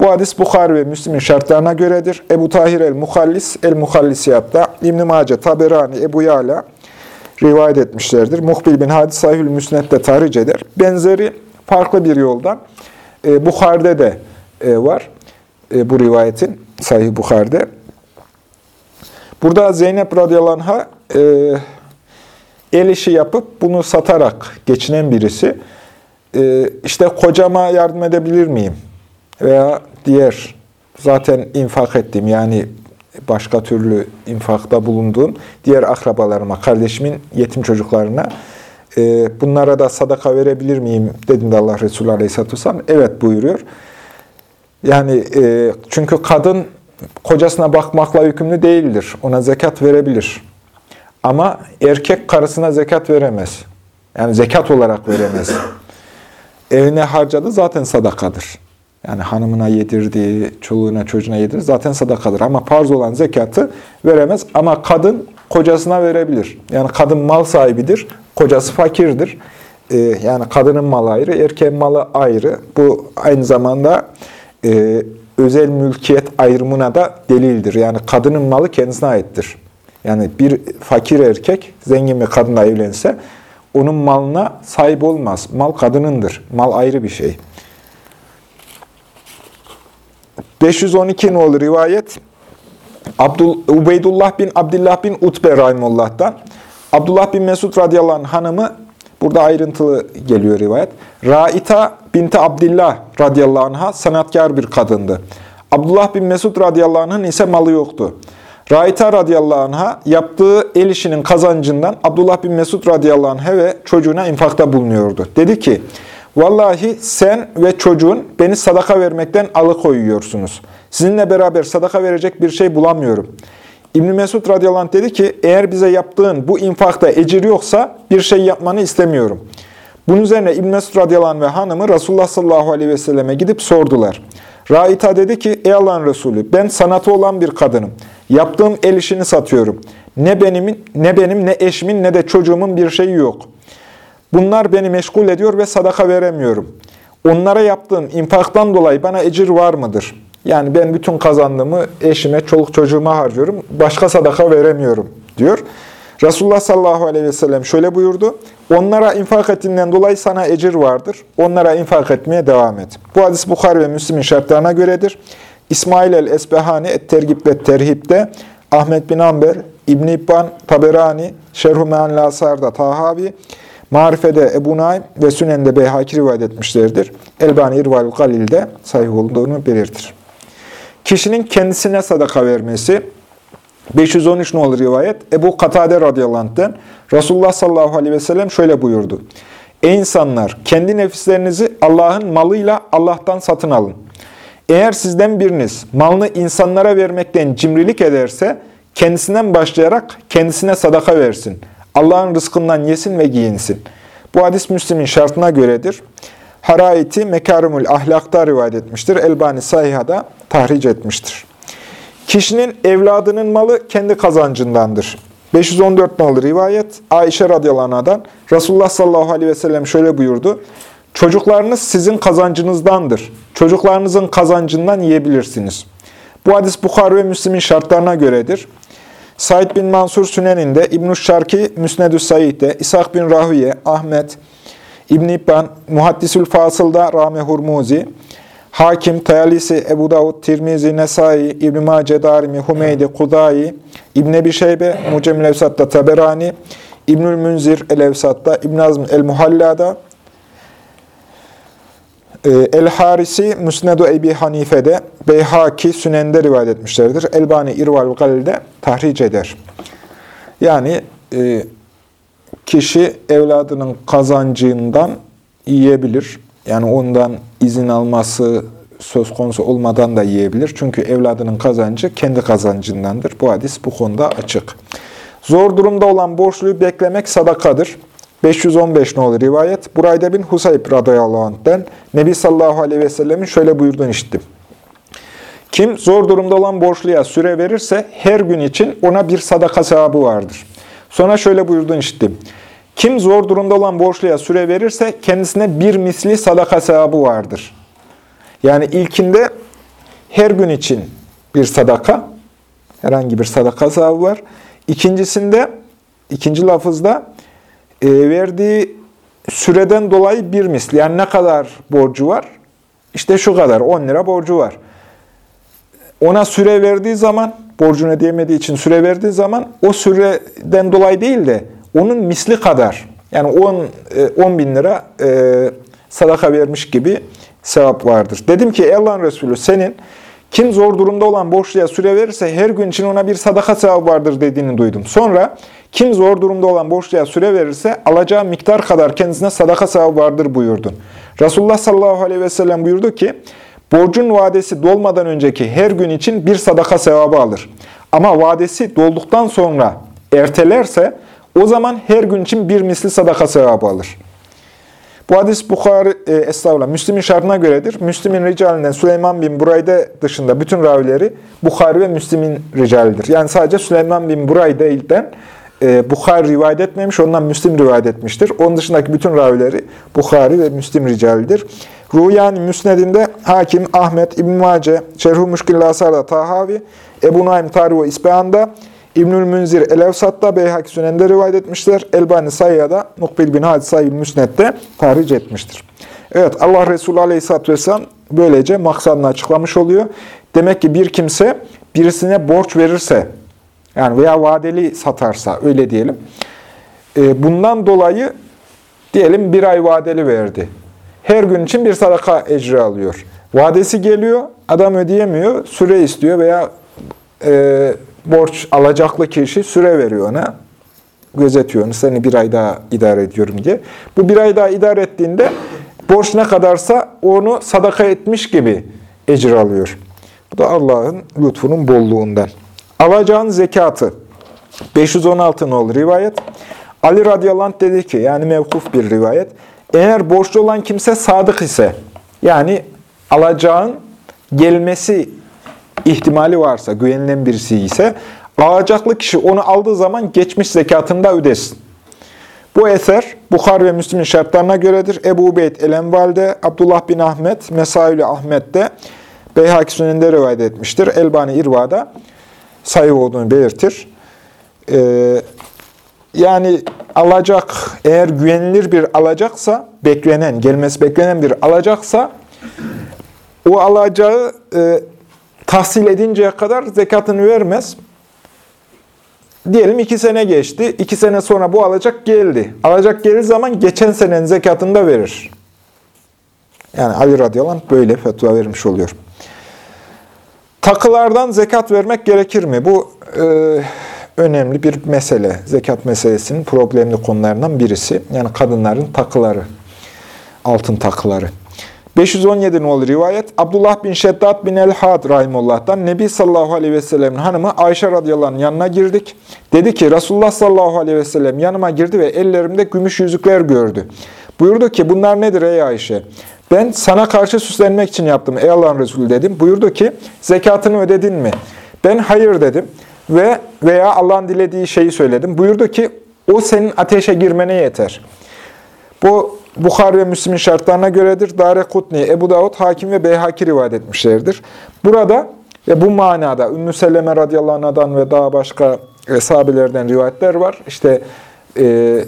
Bu hadis Bukhari ve Müslim'in şartlarına göredir. Ebu Tahir el-Muhallis, el-Muhallisiyat'ta, İbn-i Mace, Taberani, Ebu Yala rivayet etmişlerdir. Muhbil bin Hadis Sahihül Müsned'de tahric eder. Benzeri farklı bir yoldan e, Bukhari'de de e, var e, bu rivayetin Sahih Bukhari'de. Burada Zeynep radıyallahu anh'a e, el işi yapıp bunu satarak geçinen birisi. E, işte kocama yardım edebilir miyim? Veya diğer zaten infak ettiğim yani başka türlü infakta bulunduğum diğer akrabalarıma, kardeşimin yetim çocuklarına e, bunlara da sadaka verebilir miyim dediğinde Allah Resulü Aleyhisselatü Vesselam evet buyuruyor. Yani e, çünkü kadın kocasına bakmakla yükümlü değildir. Ona zekat verebilir. Ama erkek karısına zekat veremez. Yani zekat olarak veremez. Evine harcadı zaten sadakadır. Yani hanımına yedirdiği, çoluğuna, çocuğuna yedirdiği zaten sadakadır. Ama farz olan zekatı veremez. Ama kadın kocasına verebilir. Yani kadın mal sahibidir, kocası fakirdir. Ee, yani kadının malı ayrı, erkeğin malı ayrı. Bu aynı zamanda e, özel mülkiyet ayrımına da delildir. Yani kadının malı kendisine aittir. Yani bir fakir erkek zengin bir kadınla evlense onun malına sahip olmaz. Mal kadınındır. Mal ayrı bir şey. 512 nolu rivayet Abdul, Ubeydullah bin Abdullah bin Utbe Rahimullah'tan. Abdullah bin Mesud radıyallahu anh hanımı, burada ayrıntılı geliyor rivayet. Raita binti Abdullah radıyallahu anh'a sanatkar bir kadındı. Abdullah bin Mesud radıyallahu anh'ın ise malı yoktu. Raita radıyallahu anh'a yaptığı el işinin kazancından Abdullah bin Mesud radıyallahu anh'a ve çocuğuna infakta bulunuyordu. Dedi ki, Vallahi sen ve çocuğun beni sadaka vermekten alıkoyuyorsunuz. Sizinle beraber sadaka verecek bir şey bulamıyorum. İbn Mesud radıyallahu anh dedi ki, eğer bize yaptığın bu infakta ecir yoksa bir şey yapmanı istemiyorum. Bunun üzerine İbn Mesud radıyallahu anh ve hanımı Resulullah sallallahu aleyhi ve selleme gidip sordular. Raita dedi ki, ey Allah'ın Resulü ben sanatı olan bir kadınım. Yaptığım el işini satıyorum. Ne benim, ne benim, ne eşimin, ne de çocuğumun bir şeyi yok.'' Bunlar beni meşgul ediyor ve sadaka veremiyorum. Onlara yaptığım infaktan dolayı bana ecir var mıdır? Yani ben bütün kazandığımı eşime, çoluk çocuğuma harcıyorum. Başka sadaka veremiyorum diyor. Resulullah sallallahu aleyhi ve sellem şöyle buyurdu. Onlara infak ettiğinden dolayı sana ecir vardır. Onlara infak etmeye devam et. Bu hadis Bukhari ve Müslim'in şartlarına göredir. İsmail el-Esbehani et-Tergib ve Terhib'de, Ahmet bin Amber, İbn-i İbban, Taberani, Şerhu Me'anil Asar'da Tahavi, Marife'de Ebu Naim ve Sünen'de Beyhaki rivayet etmişlerdir. Elbani İrval Galil'de sahih olduğunu belirtir. Kişinin kendisine sadaka vermesi, 513 ne olur rivayet? Ebu Katade radıyallahu anh'den Resulullah sallallahu aleyhi ve sellem şöyle buyurdu. Ey insanlar! Kendi nefislerinizi Allah'ın malıyla Allah'tan satın alın. Eğer sizden biriniz malını insanlara vermekten cimrilik ederse, kendisinden başlayarak kendisine sadaka versin. Allah'ın rızkından yesin ve giyinsin. Bu hadis Müslim'in şartına göredir. Haraiti Mekarimul Ahlak'ta rivayet etmiştir. Elbani Sahiha'da tahric etmiştir. Kişinin evladının malı kendi kazancındandır. 514 nolu rivayet Ayşe radıyallahu anh'dan Resulullah sallallahu aleyhi ve sellem şöyle buyurdu. Çocuklarınız sizin kazancınızdandır. Çocuklarınızın kazancından yiyebilirsiniz. Bu hadis Bukhar ve Müslim'in şartlarına göredir. Said bin Mansur Sünen'inde, İbn-i Şarki Müsnedü Said'de, İshak bin Rahüye, Ahmet, İbn-i İbban, Muhaddisül Fasıl'da Rame Hurmuzi, Hakim, Tayalisi, Ebu Davud, Tirmizi, Nesai, İbn-i Mace, Darimi, Humeydi, Kudayi, İbn-i Ebi Şeybe, Mucemil Evsat'ta Taberani, İbnül Münzir el-Evsat'ta, İbn Azm el-Muhalla'da, El-Harisi Müsnedu Ebi Hanife'de, Beyhaki Sünen'de rivayet etmişlerdir. Elbani İrval Galil'de tahric eder. Yani e, kişi evladının kazancından yiyebilir. Yani ondan izin alması söz konusu olmadan da yiyebilir. Çünkü evladının kazancı kendi kazancındandır. Bu hadis bu konuda açık. Zor durumda olan borçluyu beklemek sadakadır. 515 ne olur rivayet. Burayda bin Husayb radıyallahu anh'den Nebi sallallahu aleyhi ve sellemin şöyle buyurduğunu işittim. Kim zor durumda olan borçluya süre verirse her gün için ona bir sadaka sevabı vardır. Sonra şöyle buyurduğunu işittim. Kim zor durumda olan borçluya süre verirse kendisine bir misli sadaka sevabı vardır. Yani ilkinde her gün için bir sadaka, herhangi bir sadaka sevabı var. İkincisinde, ikinci lafızda e, verdiği süreden dolayı bir misli. Yani ne kadar borcu var? İşte şu kadar, 10 lira borcu var. Ona süre verdiği zaman, borcunu ödeyemediği için süre verdiği zaman o süreden dolayı değil de onun misli kadar, yani 10, 10 e, bin lira e, sadaka vermiş gibi sevap vardır. Dedim ki Allah'ın Resulü senin kim zor durumda olan borçluya süre verirse her gün için ona bir sadaka sevabı vardır dediğini duydum. Sonra kim zor durumda olan borçluya süre verirse alacağı miktar kadar kendisine sadaka sevabı vardır buyurdun. Resulullah sallallahu aleyhi ve sellem buyurdu ki borcun vadesi dolmadan önceki her gün için bir sadaka sevabı alır. Ama vadesi dolduktan sonra ertelerse o zaman her gün için bir misli sadaka sevabı alır. Bu hadis Bukhari, e, estağfurullah, Müslim'in şartına göredir. Müslim'in ricalinden Süleyman bin Burayde dışında bütün ravileri Bukhari ve Müslim'in ricalidir. Yani sadece Süleyman bin Burayde'den e, Bukhari rivayet etmemiş, ondan Müslim rivayet etmiştir. Onun dışındaki bütün ravileri Bukhari ve Müslim ricalidir. Ruyani Müsned'inde Hakim, Ahmet, İbn-i Mace, Şerhu Müşkil Asar'da Tahavi, Ebu Naim Tarih ve İbnül Münzir El-Evsat'ta Beyhak Sünen'de rivayet etmişler. Elbani Sayya'da Nukbil bin Hadis Sayyid Müsned'de tahric etmiştir. Evet Allah Resulü Aleyhisselatü Vesselam böylece maksadını açıklamış oluyor. Demek ki bir kimse birisine borç verirse yani veya vadeli satarsa öyle diyelim. E, bundan dolayı diyelim bir ay vadeli verdi. Her gün için bir sadaka ecri alıyor. Vadesi geliyor, adam ödeyemiyor, süre istiyor veya e, borç alacaklı kişi süre veriyor ona. Gözetiyor, seni bir ay daha idare ediyorum diye. Bu bir ay daha idare ettiğinde borç ne kadarsa onu sadaka etmiş gibi ecir alıyor. Bu da Allah'ın lütfunun bolluğundan. Alacağın zekatı. 516 nol rivayet. Ali radıyallahu anh dedi ki, yani mevkuf bir rivayet. Eğer borçlu olan kimse sadık ise, yani alacağın gelmesi ihtimali varsa, güvenilen birisi ise, alacaklı kişi onu aldığı zaman geçmiş zekatını da ödesin. Bu eser Bukhar ve Müslim'in şartlarına göredir. Ebu Ubeyd el-Enval'de, Abdullah bin Ahmet, Mesail Ahmet'te, Beyhaki Sünen'de rivayet etmiştir. Elbani İrva'da sayı olduğunu belirtir. Ee, yani alacak eğer güvenilir bir alacaksa, beklenen, gelmesi beklenen bir alacaksa o alacağı e, tahsil edinceye kadar zekatını vermez. Diyelim iki sene geçti. iki sene sonra bu alacak geldi. Alacak gelir zaman geçen senenin zekatını da verir. Yani Ali radıyallahu böyle fetva vermiş oluyor. Takılardan zekat vermek gerekir mi? Bu e, önemli bir mesele. Zekat meselesinin problemli konularından birisi. Yani kadınların takıları, altın takıları. 517 nolu rivayet Abdullah bin Şeddat bin el-Had Rahimullah'tan Nebi sallallahu aleyhi ve sellem'in hanımı Ayşe radıyallahu anh yanına girdik. Dedi ki Resulullah sallallahu aleyhi ve sellem yanıma girdi ve ellerimde gümüş yüzükler gördü. Buyurdu ki bunlar nedir ey Ayşe? Ben sana karşı süslenmek için yaptım ey Allah'ın Resulü dedim. Buyurdu ki zekatını ödedin mi? Ben hayır dedim ve veya Allah'ın dilediği şeyi söyledim. Buyurdu ki o senin ateşe girmene yeter. Bu Bukhari ve Müslim'in şartlarına göredir. Dare Kutni, Ebu Davud, Hakim ve Beyhaki rivayet etmişlerdir. Burada ve bu manada Ümmü Selleme radıyallahu anh'dan ve daha başka e, rivayetler var. İşte e,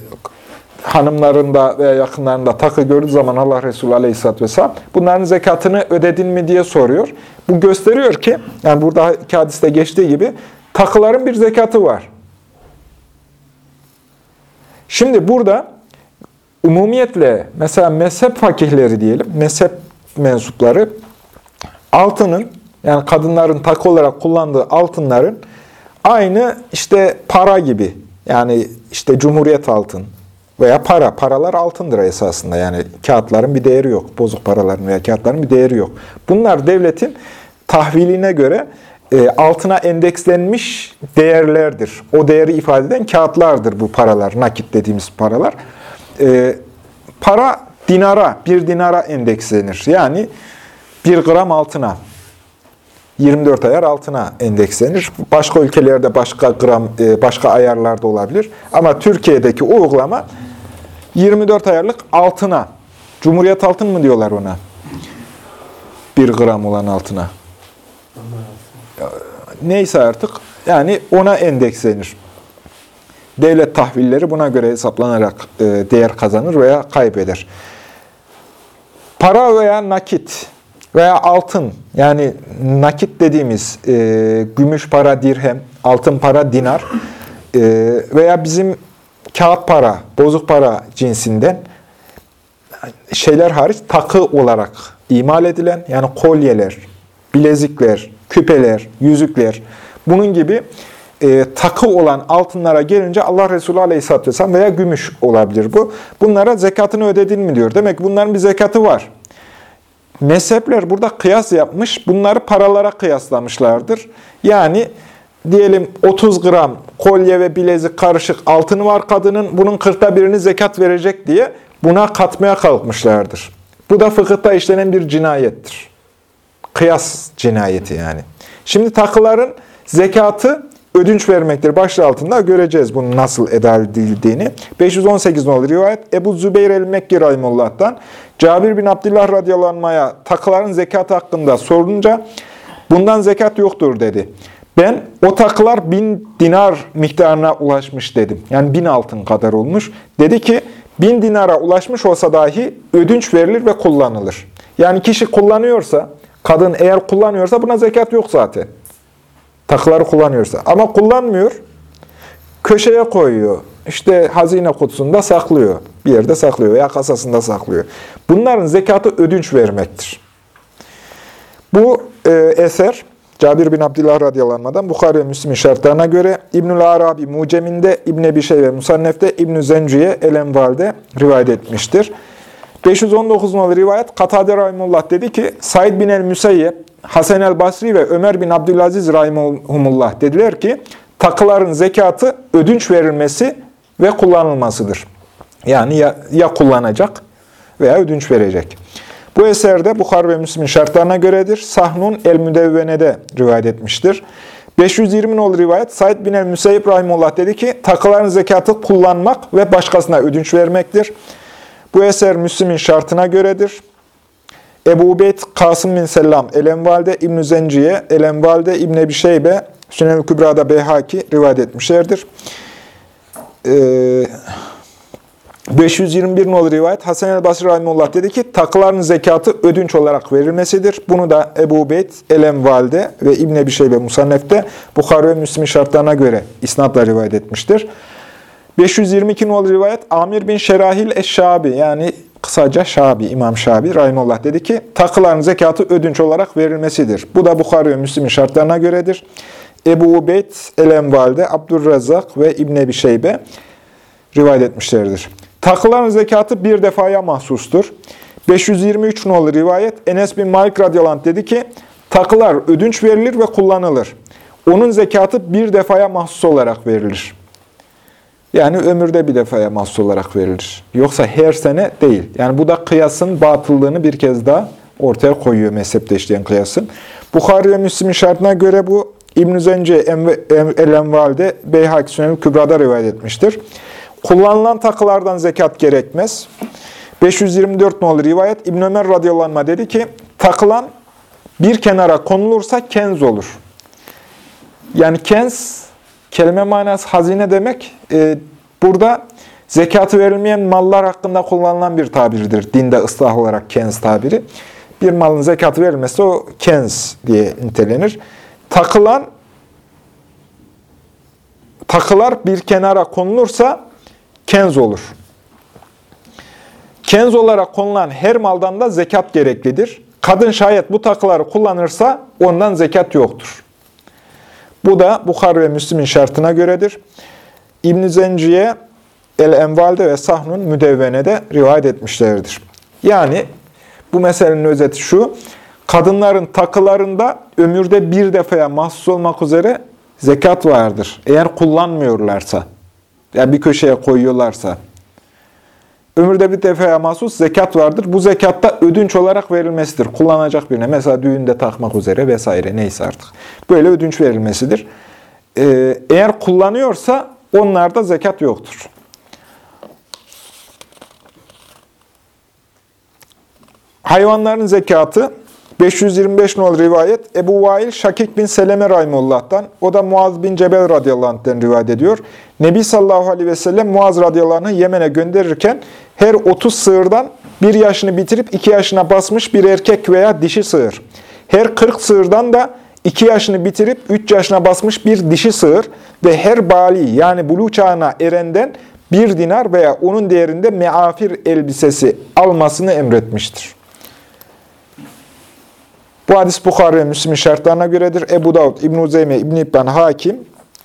hanımlarında veya yakınlarında takı gördüğü zaman Allah Resulü aleyhisselatü vesselam bunların zekatını ödedin mi diye soruyor. Bu gösteriyor ki, yani burada hadiste geçtiği gibi takıların bir zekatı var. Şimdi burada umumiyetle mesela mezhep fakihleri diyelim, mezhep mensupları altının yani kadınların takı olarak kullandığı altınların aynı işte para gibi yani işte cumhuriyet altın veya para. Paralar altındır esasında yani kağıtların bir değeri yok. Bozuk paraların veya kağıtların bir değeri yok. Bunlar devletin tahviline göre e, altına endekslenmiş değerlerdir. O değeri ifade eden kağıtlardır bu paralar, nakit dediğimiz paralar. E, para dinara, bir dinara endekslenir. Yani bir gram altına, 24 ayar altına endekslenir. Başka ülkelerde başka gram, e, başka ayarlarda olabilir. Ama Türkiye'deki uygulama 24 ayarlık altına, Cumhuriyet altın mı diyorlar ona? Bir gram olan altına. Neyse artık, yani ona endekslenir. Devlet tahvilleri buna göre hesaplanarak e, değer kazanır veya kaybeder. Para veya nakit veya altın, yani nakit dediğimiz e, gümüş para dirhem, altın para dinar e, veya bizim kağıt para, bozuk para cinsinden şeyler hariç takı olarak imal edilen, yani kolyeler, bilezikler, küpeler, yüzükler, bunun gibi e, takı olan altınlara gelince Allah Resulü Aleyhisselatü Vesselam veya gümüş olabilir bu. Bunlara zekatını ödedin mi diyor. Demek ki bunların bir zekatı var. Mezhepler burada kıyas yapmış, bunları paralara kıyaslamışlardır. Yani diyelim 30 gram kolye ve bilezik karışık altını var kadının, bunun kırkta birini zekat verecek diye buna katmaya kalkmışlardır. Bu da fıkıhta işlenen bir cinayettir. Kıyas cinayeti yani. Şimdi takıların zekatı ödünç vermektir. Başlığı altında göreceğiz bunun nasıl eda edildiğini. 518 nolu rivayet Ebu Zübeyir el-Mekki Rahimullah'tan Cabir bin Abdullah radıyallahu anh'a takıların zekat hakkında sorunca bundan zekat yoktur dedi. Ben o takılar bin dinar miktarına ulaşmış dedim. Yani bin altın kadar olmuş. Dedi ki bin dinara ulaşmış olsa dahi ödünç verilir ve kullanılır. Yani kişi kullanıyorsa, kadın eğer kullanıyorsa buna zekat yok zaten takıları kullanıyorsa. Ama kullanmıyor, köşeye koyuyor. İşte hazine kutusunda saklıyor. Bir yerde saklıyor veya kasasında saklıyor. Bunların zekatı ödünç vermektir. Bu e, eser Cabir bin Abdullah radıyallahu anh'dan Bukhari ve Müslim'in şartlarına göre İbnül Arabi Mucem'inde, İbn Ebi Şeybe Musannef'te, İbn Zenciye El-Enval'de rivayet etmiştir. 519 numaralı rivayet Katade Rahimullah dedi ki Said bin el-Müseyyep, Hasan el-Basri ve Ömer bin Abdülaziz Rahimullah dediler ki takıların zekatı ödünç verilmesi ve kullanılmasıdır. Yani ya, ya kullanacak veya ödünç verecek. Bu eserde Bukhar ve Müslim'in şartlarına göredir. Sahnun el-Müdevvene'de rivayet etmiştir. 520 nolu rivayet Said bin el-Müseyyip Rahimullah dedi ki takıların zekatı kullanmak ve başkasına ödünç vermektir. Bu eser Müslim'in şartına göredir. Ebu Ubeyd Kasım bin Selam El-Enval'de İbn-i Zenciye, El-Enval'de İbn-i Ebi Şeybe, Sünev-i Kübra'da Beyhaki rivayet etmişlerdir. 521 nolu rivayet Hasan el-Basri Rahimullah dedi ki takıların zekatı ödünç olarak verilmesidir. Bunu da Ebu Beyt el-Enval'de ve İbn Ebi Şeybe Musannef'te Bukhari ve Müslim şartlarına göre isnatla rivayet etmiştir. 522 nolu rivayet Amir bin Şerahil Eşşabi yani kısaca Şabi, İmam Şabi Rahimullah dedi ki takıların zekatı ödünç olarak verilmesidir. Bu da Bukhari ve Müslim'in şartlarına göredir. Ebu Ubeyd el-Enval'de Abdurrezzak ve İbn Ebi Şeybe rivayet etmişlerdir. Takıların zekatı bir defaya mahsustur. 523 nolu rivayet Enes bin Malik radıyallahu dedi ki, takılar ödünç verilir ve kullanılır. Onun zekatı bir defaya mahsus olarak verilir. Yani ömürde bir defaya mahsus olarak verilir. Yoksa her sene değil. Yani bu da kıyasın batıllığını bir kez daha ortaya koyuyor mezhepte işleyen kıyasın. Bukhari ve Müslim'in şartına göre bu İbn-i Zence El-Enval'de Beyhak Sünel Kübra'da rivayet etmiştir. Kullanılan takılardan zekat gerekmez. 524 nolu rivayet İbn Ömer radıyallahu anh dedi ki takılan bir kenara konulursa kenz olur. Yani kenz kelime manası hazine demek. E, burada zekatı verilmeyen mallar hakkında kullanılan bir tabirdir. Dinde ıslah olarak kenz tabiri. Bir malın zekatı verilmesi o kenz diye nitelenir. Takılan takılar bir kenara konulursa kenz olur. Kenz olarak konulan her maldan da zekat gereklidir. Kadın şayet bu takıları kullanırsa ondan zekat yoktur. Bu da Bukhar ve Müslim'in şartına göredir. İbn-i Zenciye El-Enval'de ve Sahnun Müdevvene'de rivayet etmişlerdir. Yani bu meselenin özeti şu, kadınların takılarında ömürde bir defaya mahsus olmak üzere zekat vardır. Eğer kullanmıyorlarsa yani bir köşeye koyuyorlarsa, ömürde bir defaya mahsus zekat vardır. Bu zekatta ödünç olarak verilmesidir. Kullanacak birine, mesela düğünde takmak üzere vesaire neyse artık. Böyle ödünç verilmesidir. Ee, eğer kullanıyorsa onlarda zekat yoktur. Hayvanların zekatı 525 nol rivayet Ebu Vail Şakik bin Seleme Rahimullah'tan, o da Muaz bin Cebel radıyallahu rivayet ediyor. Nebi sallallahu aleyhi ve sellem Muaz radıyallahu Yemen'e gönderirken her 30 sığırdan bir yaşını bitirip iki yaşına basmış bir erkek veya dişi sığır. Her 40 sığırdan da iki yaşını bitirip üç yaşına basmış bir dişi sığır ve her bali yani bulu çağına erenden bir dinar veya onun değerinde meafir elbisesi almasını emretmiştir. Bu hadis Bukhari ve Müslim şartlarına göredir. Ebu Davud, İbn-i Uzeyme, İbn-i İbban, Hakim,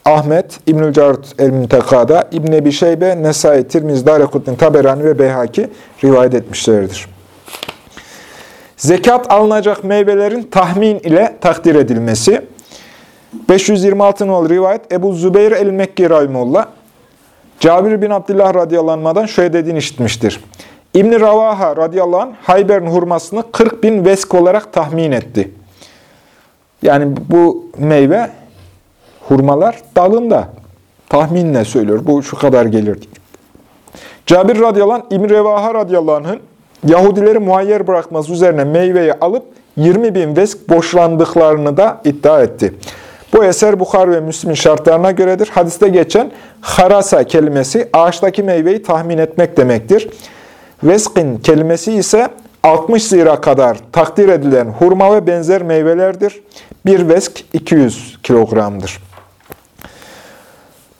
Ahmet, İbnül Carut el-Müntekada, İbn-i Ebi Şeybe, Nesai, Tirmiz, Darekuttin, Taberani ve Beyhaki rivayet etmişlerdir. Zekat alınacak meyvelerin tahmin ile takdir edilmesi. 526 nol rivayet Ebu Zübeyir el-Mekki Rahimullah, Cabir bin Abdullah radıyallahu anh'dan şöyle dediğini işitmiştir. İbn-i Ravaha radıyallahu anh Hayber'in hurmasını 40 bin vesk olarak tahmin etti. Yani bu meyve, hurmalar dalında. Tahminle söylüyor. Bu şu kadar gelir. Cabir radıyallahu anh, İbn-i Revaha radıyallahu Yahudileri muayyer bırakması üzerine meyveyi alıp 20 bin vesk boşlandıklarını da iddia etti. Bu eser Bukhar ve Müslim'in şartlarına göredir. Hadiste geçen harasa kelimesi ağaçtaki meyveyi tahmin etmek demektir. Veskin kelimesi ise 60 zira kadar takdir edilen hurma ve benzer meyvelerdir. Bir vesk 200 kilogramdır.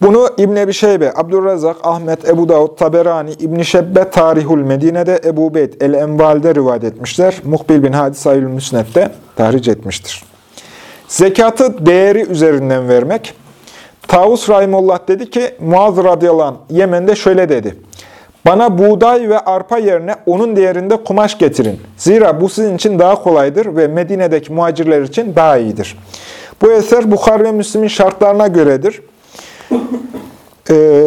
Bunu İbn Ebi Şeybe, Abdurrazak, Ahmet, Ebu Davud, Taberani, İbn Şebbe Tarihul Medine'de Ebu Beyt el-Enval'de rivayet etmişler. Muhbil bin Hadis Ayyül Müsned'de tahric etmiştir. Zekatı değeri üzerinden vermek. Tavus Rahimullah dedi ki, Muaz radıyallahu anh Yemen'de şöyle dedi. Bana buğday ve arpa yerine onun değerinde kumaş getirin. Zira bu sizin için daha kolaydır ve Medine'deki muhacirler için daha iyidir. Bu eser Bukhar ve Müslim'in şartlarına göredir. Ee,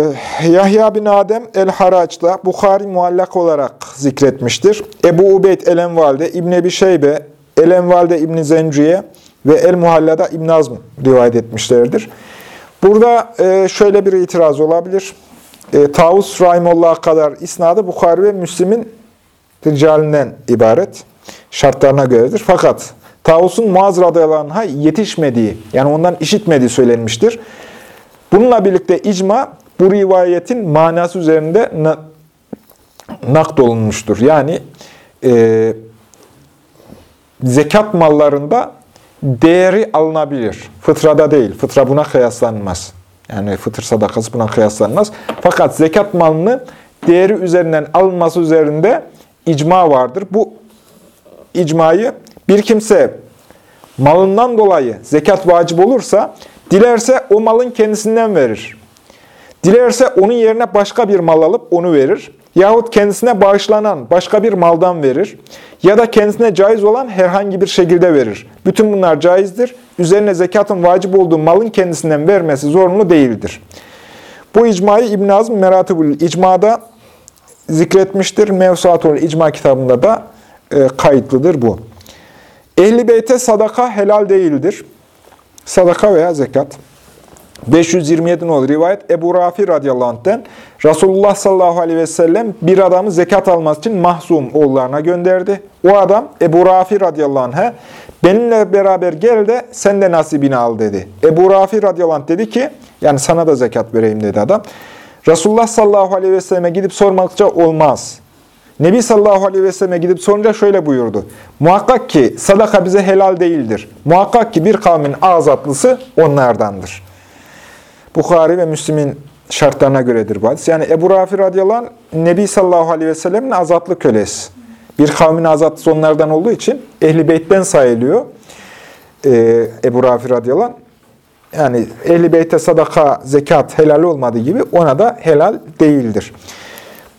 Yahya bin Adem el-Haraç'ta Bukhari muallak olarak zikretmiştir. Ebu Ubeyd el-Enval'de, İbn Ebi Şeybe, el-Enval'de İbn Zenciye ve el-Muhalla'da İbn Azm rivayet etmişlerdir. Burada e, şöyle bir itiraz olabilir e, Tavus Rahimullah'a kadar isnadı Bukhari ve Müslim'in ricalinden ibaret. Şartlarına göredir. Fakat Tavus'un Muaz radıyallahu yetişmediği, yani ondan işitmediği söylenmiştir. Bununla birlikte icma, bu rivayetin manası üzerinde na nakdolunmuştur. Yani e, zekat mallarında değeri alınabilir. Fıtrada değil. Fıtra buna kıyaslanmaz. Yani fıtır sadakası buna kıyaslanmaz. Fakat zekat malını değeri üzerinden alınması üzerinde icma vardır. Bu icmayı bir kimse malından dolayı zekat vacip olursa, dilerse o malın kendisinden verir. Dilerse onun yerine başka bir mal alıp onu verir. Yahut kendisine bağışlanan başka bir maldan verir. Ya da kendisine caiz olan herhangi bir şekilde verir. Bütün bunlar caizdir. Üzerine zekatın vacip olduğu malın kendisinden vermesi zorunlu değildir. Bu icmayı İbn Azm Meratibül İcma'da zikretmiştir. Mevsuatul İcma kitabında da e, kayıtlıdır bu. Ehli beyte sadaka helal değildir. Sadaka veya zekat. 527 olur rivayet Ebu Rafi radıyallahu anh'ten Resulullah sallallahu aleyhi ve sellem bir adamı zekat alması için mahzum oğullarına gönderdi. O adam Ebu Rafi radıyallahu anh'a benimle beraber gel de sen de nasibini al dedi. Ebu Rafi radıyallahu anh dedi ki yani sana da zekat vereyim dedi adam. Resulullah sallallahu aleyhi ve selleme gidip sormakça olmaz. Nebi sallallahu aleyhi ve selleme gidip sorunca şöyle buyurdu. Muhakkak ki sadaka bize helal değildir. Muhakkak ki bir kavmin azatlısı onlardandır. Bukhari ve Müslim'in şartlarına göredir bu hadis. Yani Ebu Rafi radıyallahu anh, Nebi sallallahu aleyhi ve sellemin azatlı kölesi. Bir kavmin azatlısı onlardan olduğu için Ehli Beyt'ten sayılıyor. Ee, Ebu Rafi radıyallahu anh. Yani Ehli Beyt'e sadaka, zekat helal olmadığı gibi ona da helal değildir.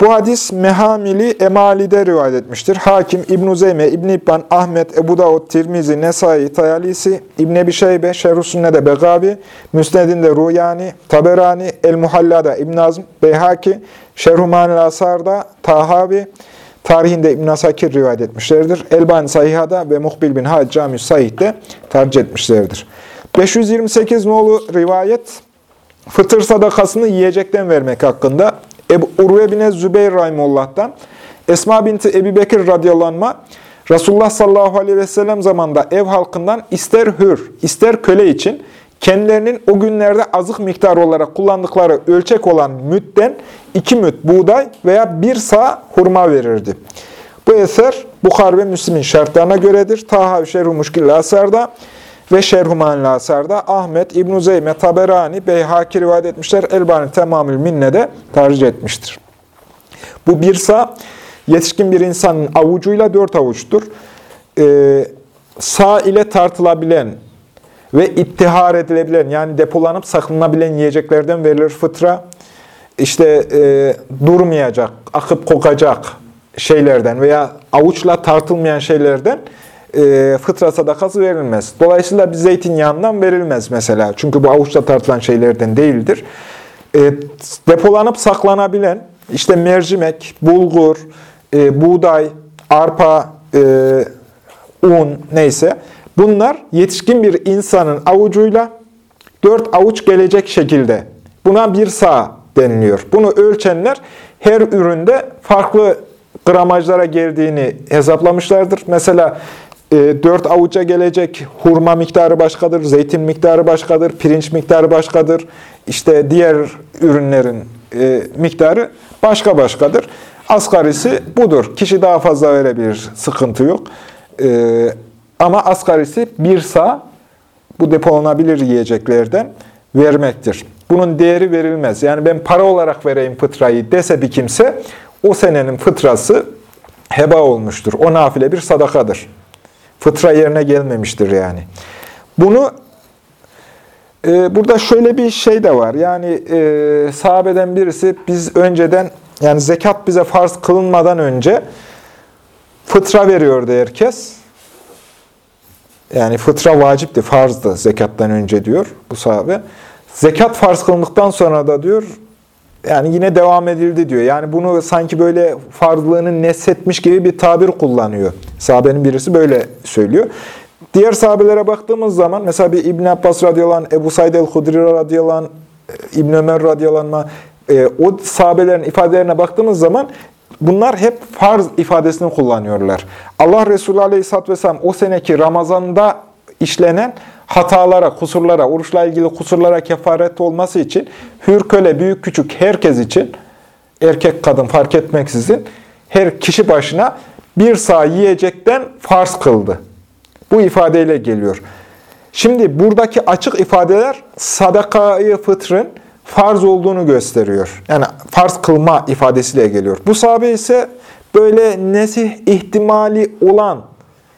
Bu hadis Mehamili Emali'de rivayet etmiştir. Hakim, İbn-i Zeyme, İbn-i İbban, Ahmet, Ebu Davud, Tirmizi, Nesai, Tayalisi, İbn-i Ebi Şeybe, Şerh-i Begavi, Müsned'inde Ruyani, Taberani, El-Muhallada, İbn Azm, Beyhaki, Şerh-i Asar'da, Tahavi, tarihinde İbn Asakir rivayet etmişlerdir. Elbani Sahiha'da ve Muhbil bin Hacı Cami Sahih'te tercih etmişlerdir. 528 nolu rivayet, fıtır sadakasını yiyecekten vermek hakkında Ebu Urve bin Zübeyir Rahimullah'tan Esma binti Ebi Bekir radıyallahu Resulullah sallallahu aleyhi ve sellem zamanında ev halkından ister hür, ister köle için kendilerinin o günlerde azık miktarı olarak kullandıkları ölçek olan mütten iki müt buğday veya bir sağ hurma verirdi. Bu eser Bukhar ve Müslim'in şartlarına göredir. Taha Şerhu Muşkil Asar'da ve Şerhuman Lasar'da Ahmet, İbn-i Zeyme, Taberani, Beyhaki rivayet etmişler. Elbani Temamül Minne'de tercih etmiştir. Bu bir sağ, yetişkin bir insanın avucuyla dört avuçtur. Ee, sağ ile tartılabilen ve ittihar edilebilen, yani depolanıp saklınabilen yiyeceklerden verilir fıtra. İşte e, durmayacak, akıp kokacak şeylerden veya avuçla tartılmayan şeylerden e, fıtra sadakası verilmez. Dolayısıyla bir zeytinyağından verilmez mesela. Çünkü bu avuçta tartılan şeylerden değildir. E, depolanıp saklanabilen, işte mercimek, bulgur, e, buğday, arpa, e, un neyse bunlar yetişkin bir insanın avucuyla dört avuç gelecek şekilde buna bir sağ deniliyor. Bunu ölçenler her üründe farklı gramajlara geldiğini hesaplamışlardır. Mesela e, 4 avuca gelecek hurma miktarı başkadır, zeytin miktarı başkadır, pirinç miktarı başkadır. İşte diğer ürünlerin e, miktarı başka başkadır. Asgarisi budur. Kişi daha fazla verebilir, sıkıntı yok. E, ama asgarisi bir sağ bu depolanabilir yiyeceklerden vermektir. Bunun değeri verilmez. Yani ben para olarak vereyim fıtrayı dese bir kimse, o senenin fıtrası heba olmuştur. O nafile bir sadakadır. Fıtra yerine gelmemiştir yani. Bunu e, burada şöyle bir şey de var. Yani e, sahabeden birisi biz önceden yani zekat bize farz kılınmadan önce fıtra veriyordu herkes. Yani fıtra vacipti, farzdı zekattan önce diyor bu sahabe. Zekat farz kılındıktan sonra da diyor yani yine devam edildi diyor. Yani bunu sanki böyle farzlığını neshetmiş gibi bir tabir kullanıyor. Sahabenin birisi böyle söylüyor. Diğer sahabelere baktığımız zaman mesela bir İbn Abbas radıyallahu anh, Ebu Said el-Hudri radıyallahu anh, İbn Ömer radıyallahu anh, e, o sahabelerin ifadelerine baktığımız zaman bunlar hep farz ifadesini kullanıyorlar. Allah Resulü aleyhisselatü vesselam o seneki Ramazan'da işlenen hatalara, kusurlara, oruçla ilgili kusurlara kefaret olması için hür köle, büyük küçük herkes için erkek kadın fark etmeksizin her kişi başına bir sağ yiyecekten farz kıldı. Bu ifadeyle geliyor. Şimdi buradaki açık ifadeler sadakayı fıtrın farz olduğunu gösteriyor. Yani farz kılma ifadesiyle geliyor. Bu sahabe ise böyle nesih ihtimali olan,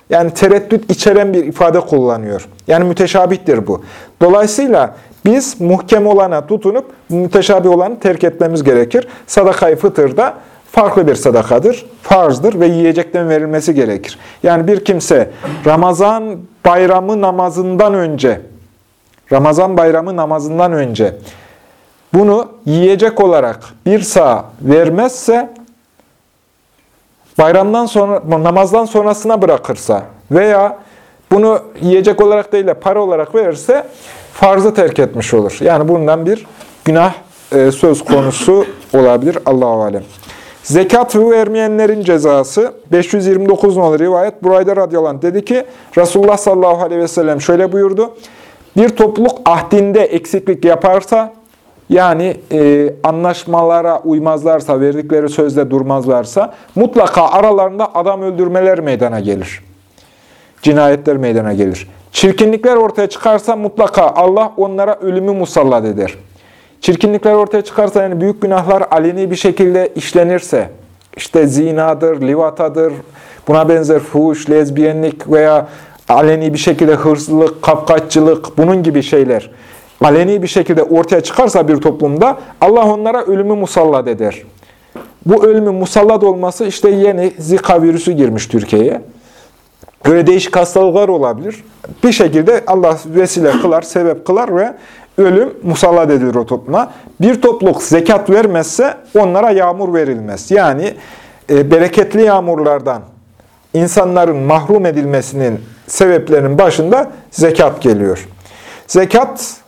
yani tereddüt içeren bir ifade kullanıyor. Yani müteşabihtir bu. Dolayısıyla biz muhkem olana tutunup müteşabih olanı terk etmemiz gerekir. Sadakayı fıtır da farklı bir sadakadır, farzdır ve yiyecekten verilmesi gerekir. Yani bir kimse Ramazan bayramı namazından önce, Ramazan bayramı namazından önce bunu yiyecek olarak bir sağ vermezse, bayramdan sonra, namazdan sonrasına bırakırsa veya bunu yiyecek olarak değil de para olarak verirse farzı terk etmiş olur. Yani bundan bir günah e, söz konusu olabilir. Allahu alem. Zekat vermeyenlerin cezası 529 numaralı rivayet Burayda radıyallahu dedi ki Resulullah sallallahu aleyhi ve sellem şöyle buyurdu. Bir topluluk ahdinde eksiklik yaparsa yani e, anlaşmalara uymazlarsa, verdikleri sözde durmazlarsa mutlaka aralarında adam öldürmeler meydana gelir. Cinayetler meydana gelir. Çirkinlikler ortaya çıkarsa mutlaka Allah onlara ölümü musallat eder. Çirkinlikler ortaya çıkarsa yani büyük günahlar aleni bir şekilde işlenirse, işte zinadır, livatadır, buna benzer fuhuş, lezbiyenlik veya aleni bir şekilde hırsızlık, kapkaççılık, bunun gibi şeyler aleni bir şekilde ortaya çıkarsa bir toplumda Allah onlara ölümü musallat eder. Bu ölümün musallat olması işte yeni Zika virüsü girmiş Türkiye'ye. Böyle değişik hastalıklar olabilir. Bir şekilde Allah vesile kılar, sebep kılar ve ölüm musallat edilir o topluma. Bir topluluk zekat vermezse onlara yağmur verilmez. Yani e, bereketli yağmurlardan insanların mahrum edilmesinin sebeplerinin başında zekat geliyor. Zekat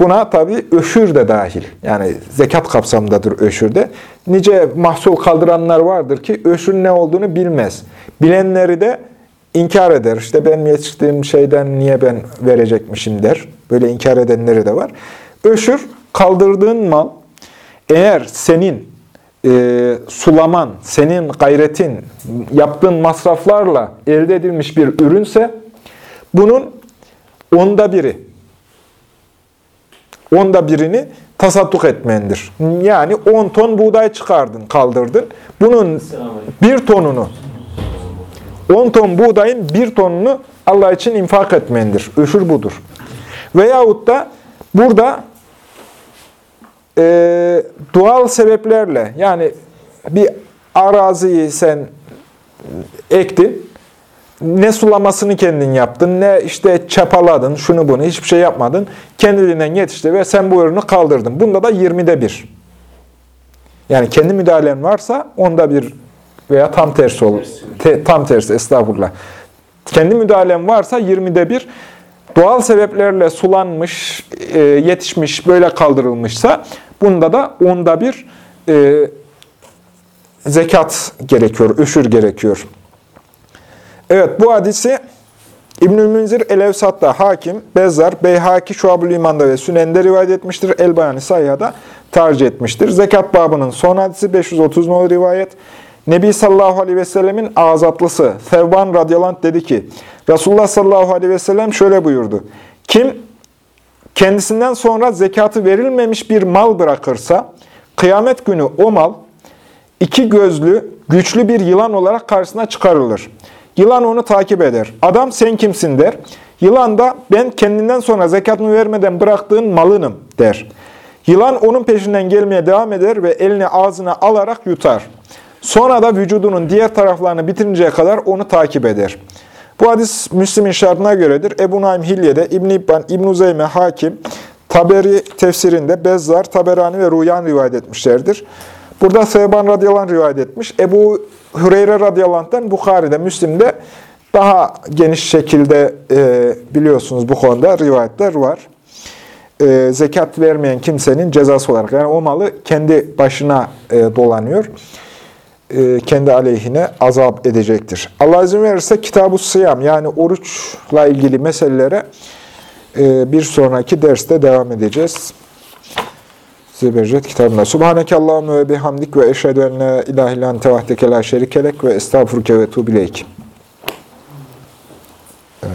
buna tabi öşür de dahil. Yani zekat kapsamındadır öşür de. Nice mahsul kaldıranlar vardır ki öşür ne olduğunu bilmez. Bilenleri de inkar eder. İşte ben yetiştiğim şeyden niye ben verecekmişim der. Böyle inkar edenleri de var. Öşür, kaldırdığın mal eğer senin e, sulaman, senin gayretin, yaptığın masraflarla elde edilmiş bir ürünse bunun onda biri, onda birini tasadduk etmendir. Yani 10 ton buğday çıkardın, kaldırdın. Bunun bir tonunu 10 ton buğdayın bir tonunu Allah için infak etmendir. Öşür budur. Veyahut da burada e, doğal sebeplerle yani bir araziyi sen ektin, ne sulamasını kendin yaptın, ne işte çapaladın, şunu bunu, hiçbir şey yapmadın. Kendiliğinden yetişti ve sen bu ürünü kaldırdın. Bunda da 20'de bir. Yani kendi müdahalen varsa onda bir veya tam tersi olur. Te, tam tersi estağfurullah. Kendi müdahalen varsa 20'de bir doğal sebeplerle sulanmış, e, yetişmiş, böyle kaldırılmışsa bunda da onda bir e, zekat gerekiyor, öşür gerekiyor. Evet bu hadisi İbnül Münzir El-Evsat'ta Hakim, Bezzar, Beyhaki, Şuab-ül İman'da ve Sünen'de rivayet etmiştir. El-Bayani Sayya'da tercih etmiştir. Zekat babının son hadisi 530 nolu rivayet. Nebi sallallahu aleyhi ve sellemin azatlısı Sevban radıyallahu dedi ki, Resulullah sallallahu aleyhi ve sellem şöyle buyurdu. Kim kendisinden sonra zekatı verilmemiş bir mal bırakırsa, kıyamet günü o mal iki gözlü, güçlü bir yılan olarak karşısına çıkarılır. Yılan onu takip eder. Adam sen kimsin der. Yılan da ben kendinden sonra zekatını vermeden bıraktığın malınım der. Yılan onun peşinden gelmeye devam eder ve elini ağzına alarak yutar. Sonra da vücudunun diğer taraflarını bitirinceye kadar onu takip eder. Bu hadis Müslim'in şartına göredir. Ebu Naim Hilye'de, İbn-i İbban, İbn-i Zeyme, Hakim, Taberi tefsirinde Bezzar, Taberani ve Ruyan rivayet etmişlerdir. Burada Seyban radıyallahu rivayet etmiş. Ebu Hüreyre radıyallahu Bukhari'de, Müslim'de daha geniş şekilde e, biliyorsunuz bu konuda rivayetler var. E, zekat vermeyen kimsenin cezası olarak, yani o malı kendi başına e, dolanıyor. E, kendi aleyhine azap edecektir. Allah izin verirse kitab-ı sıyam yani oruçla ilgili meselelere e, bir sonraki derste devam edeceğiz. Zübercet kitabında. Subhaneke Allahümme ve bihamdik ve eşhedü en ilahe illan tevahdeke la şerikelek ve estağfurke ve tuğbileyk. Ee,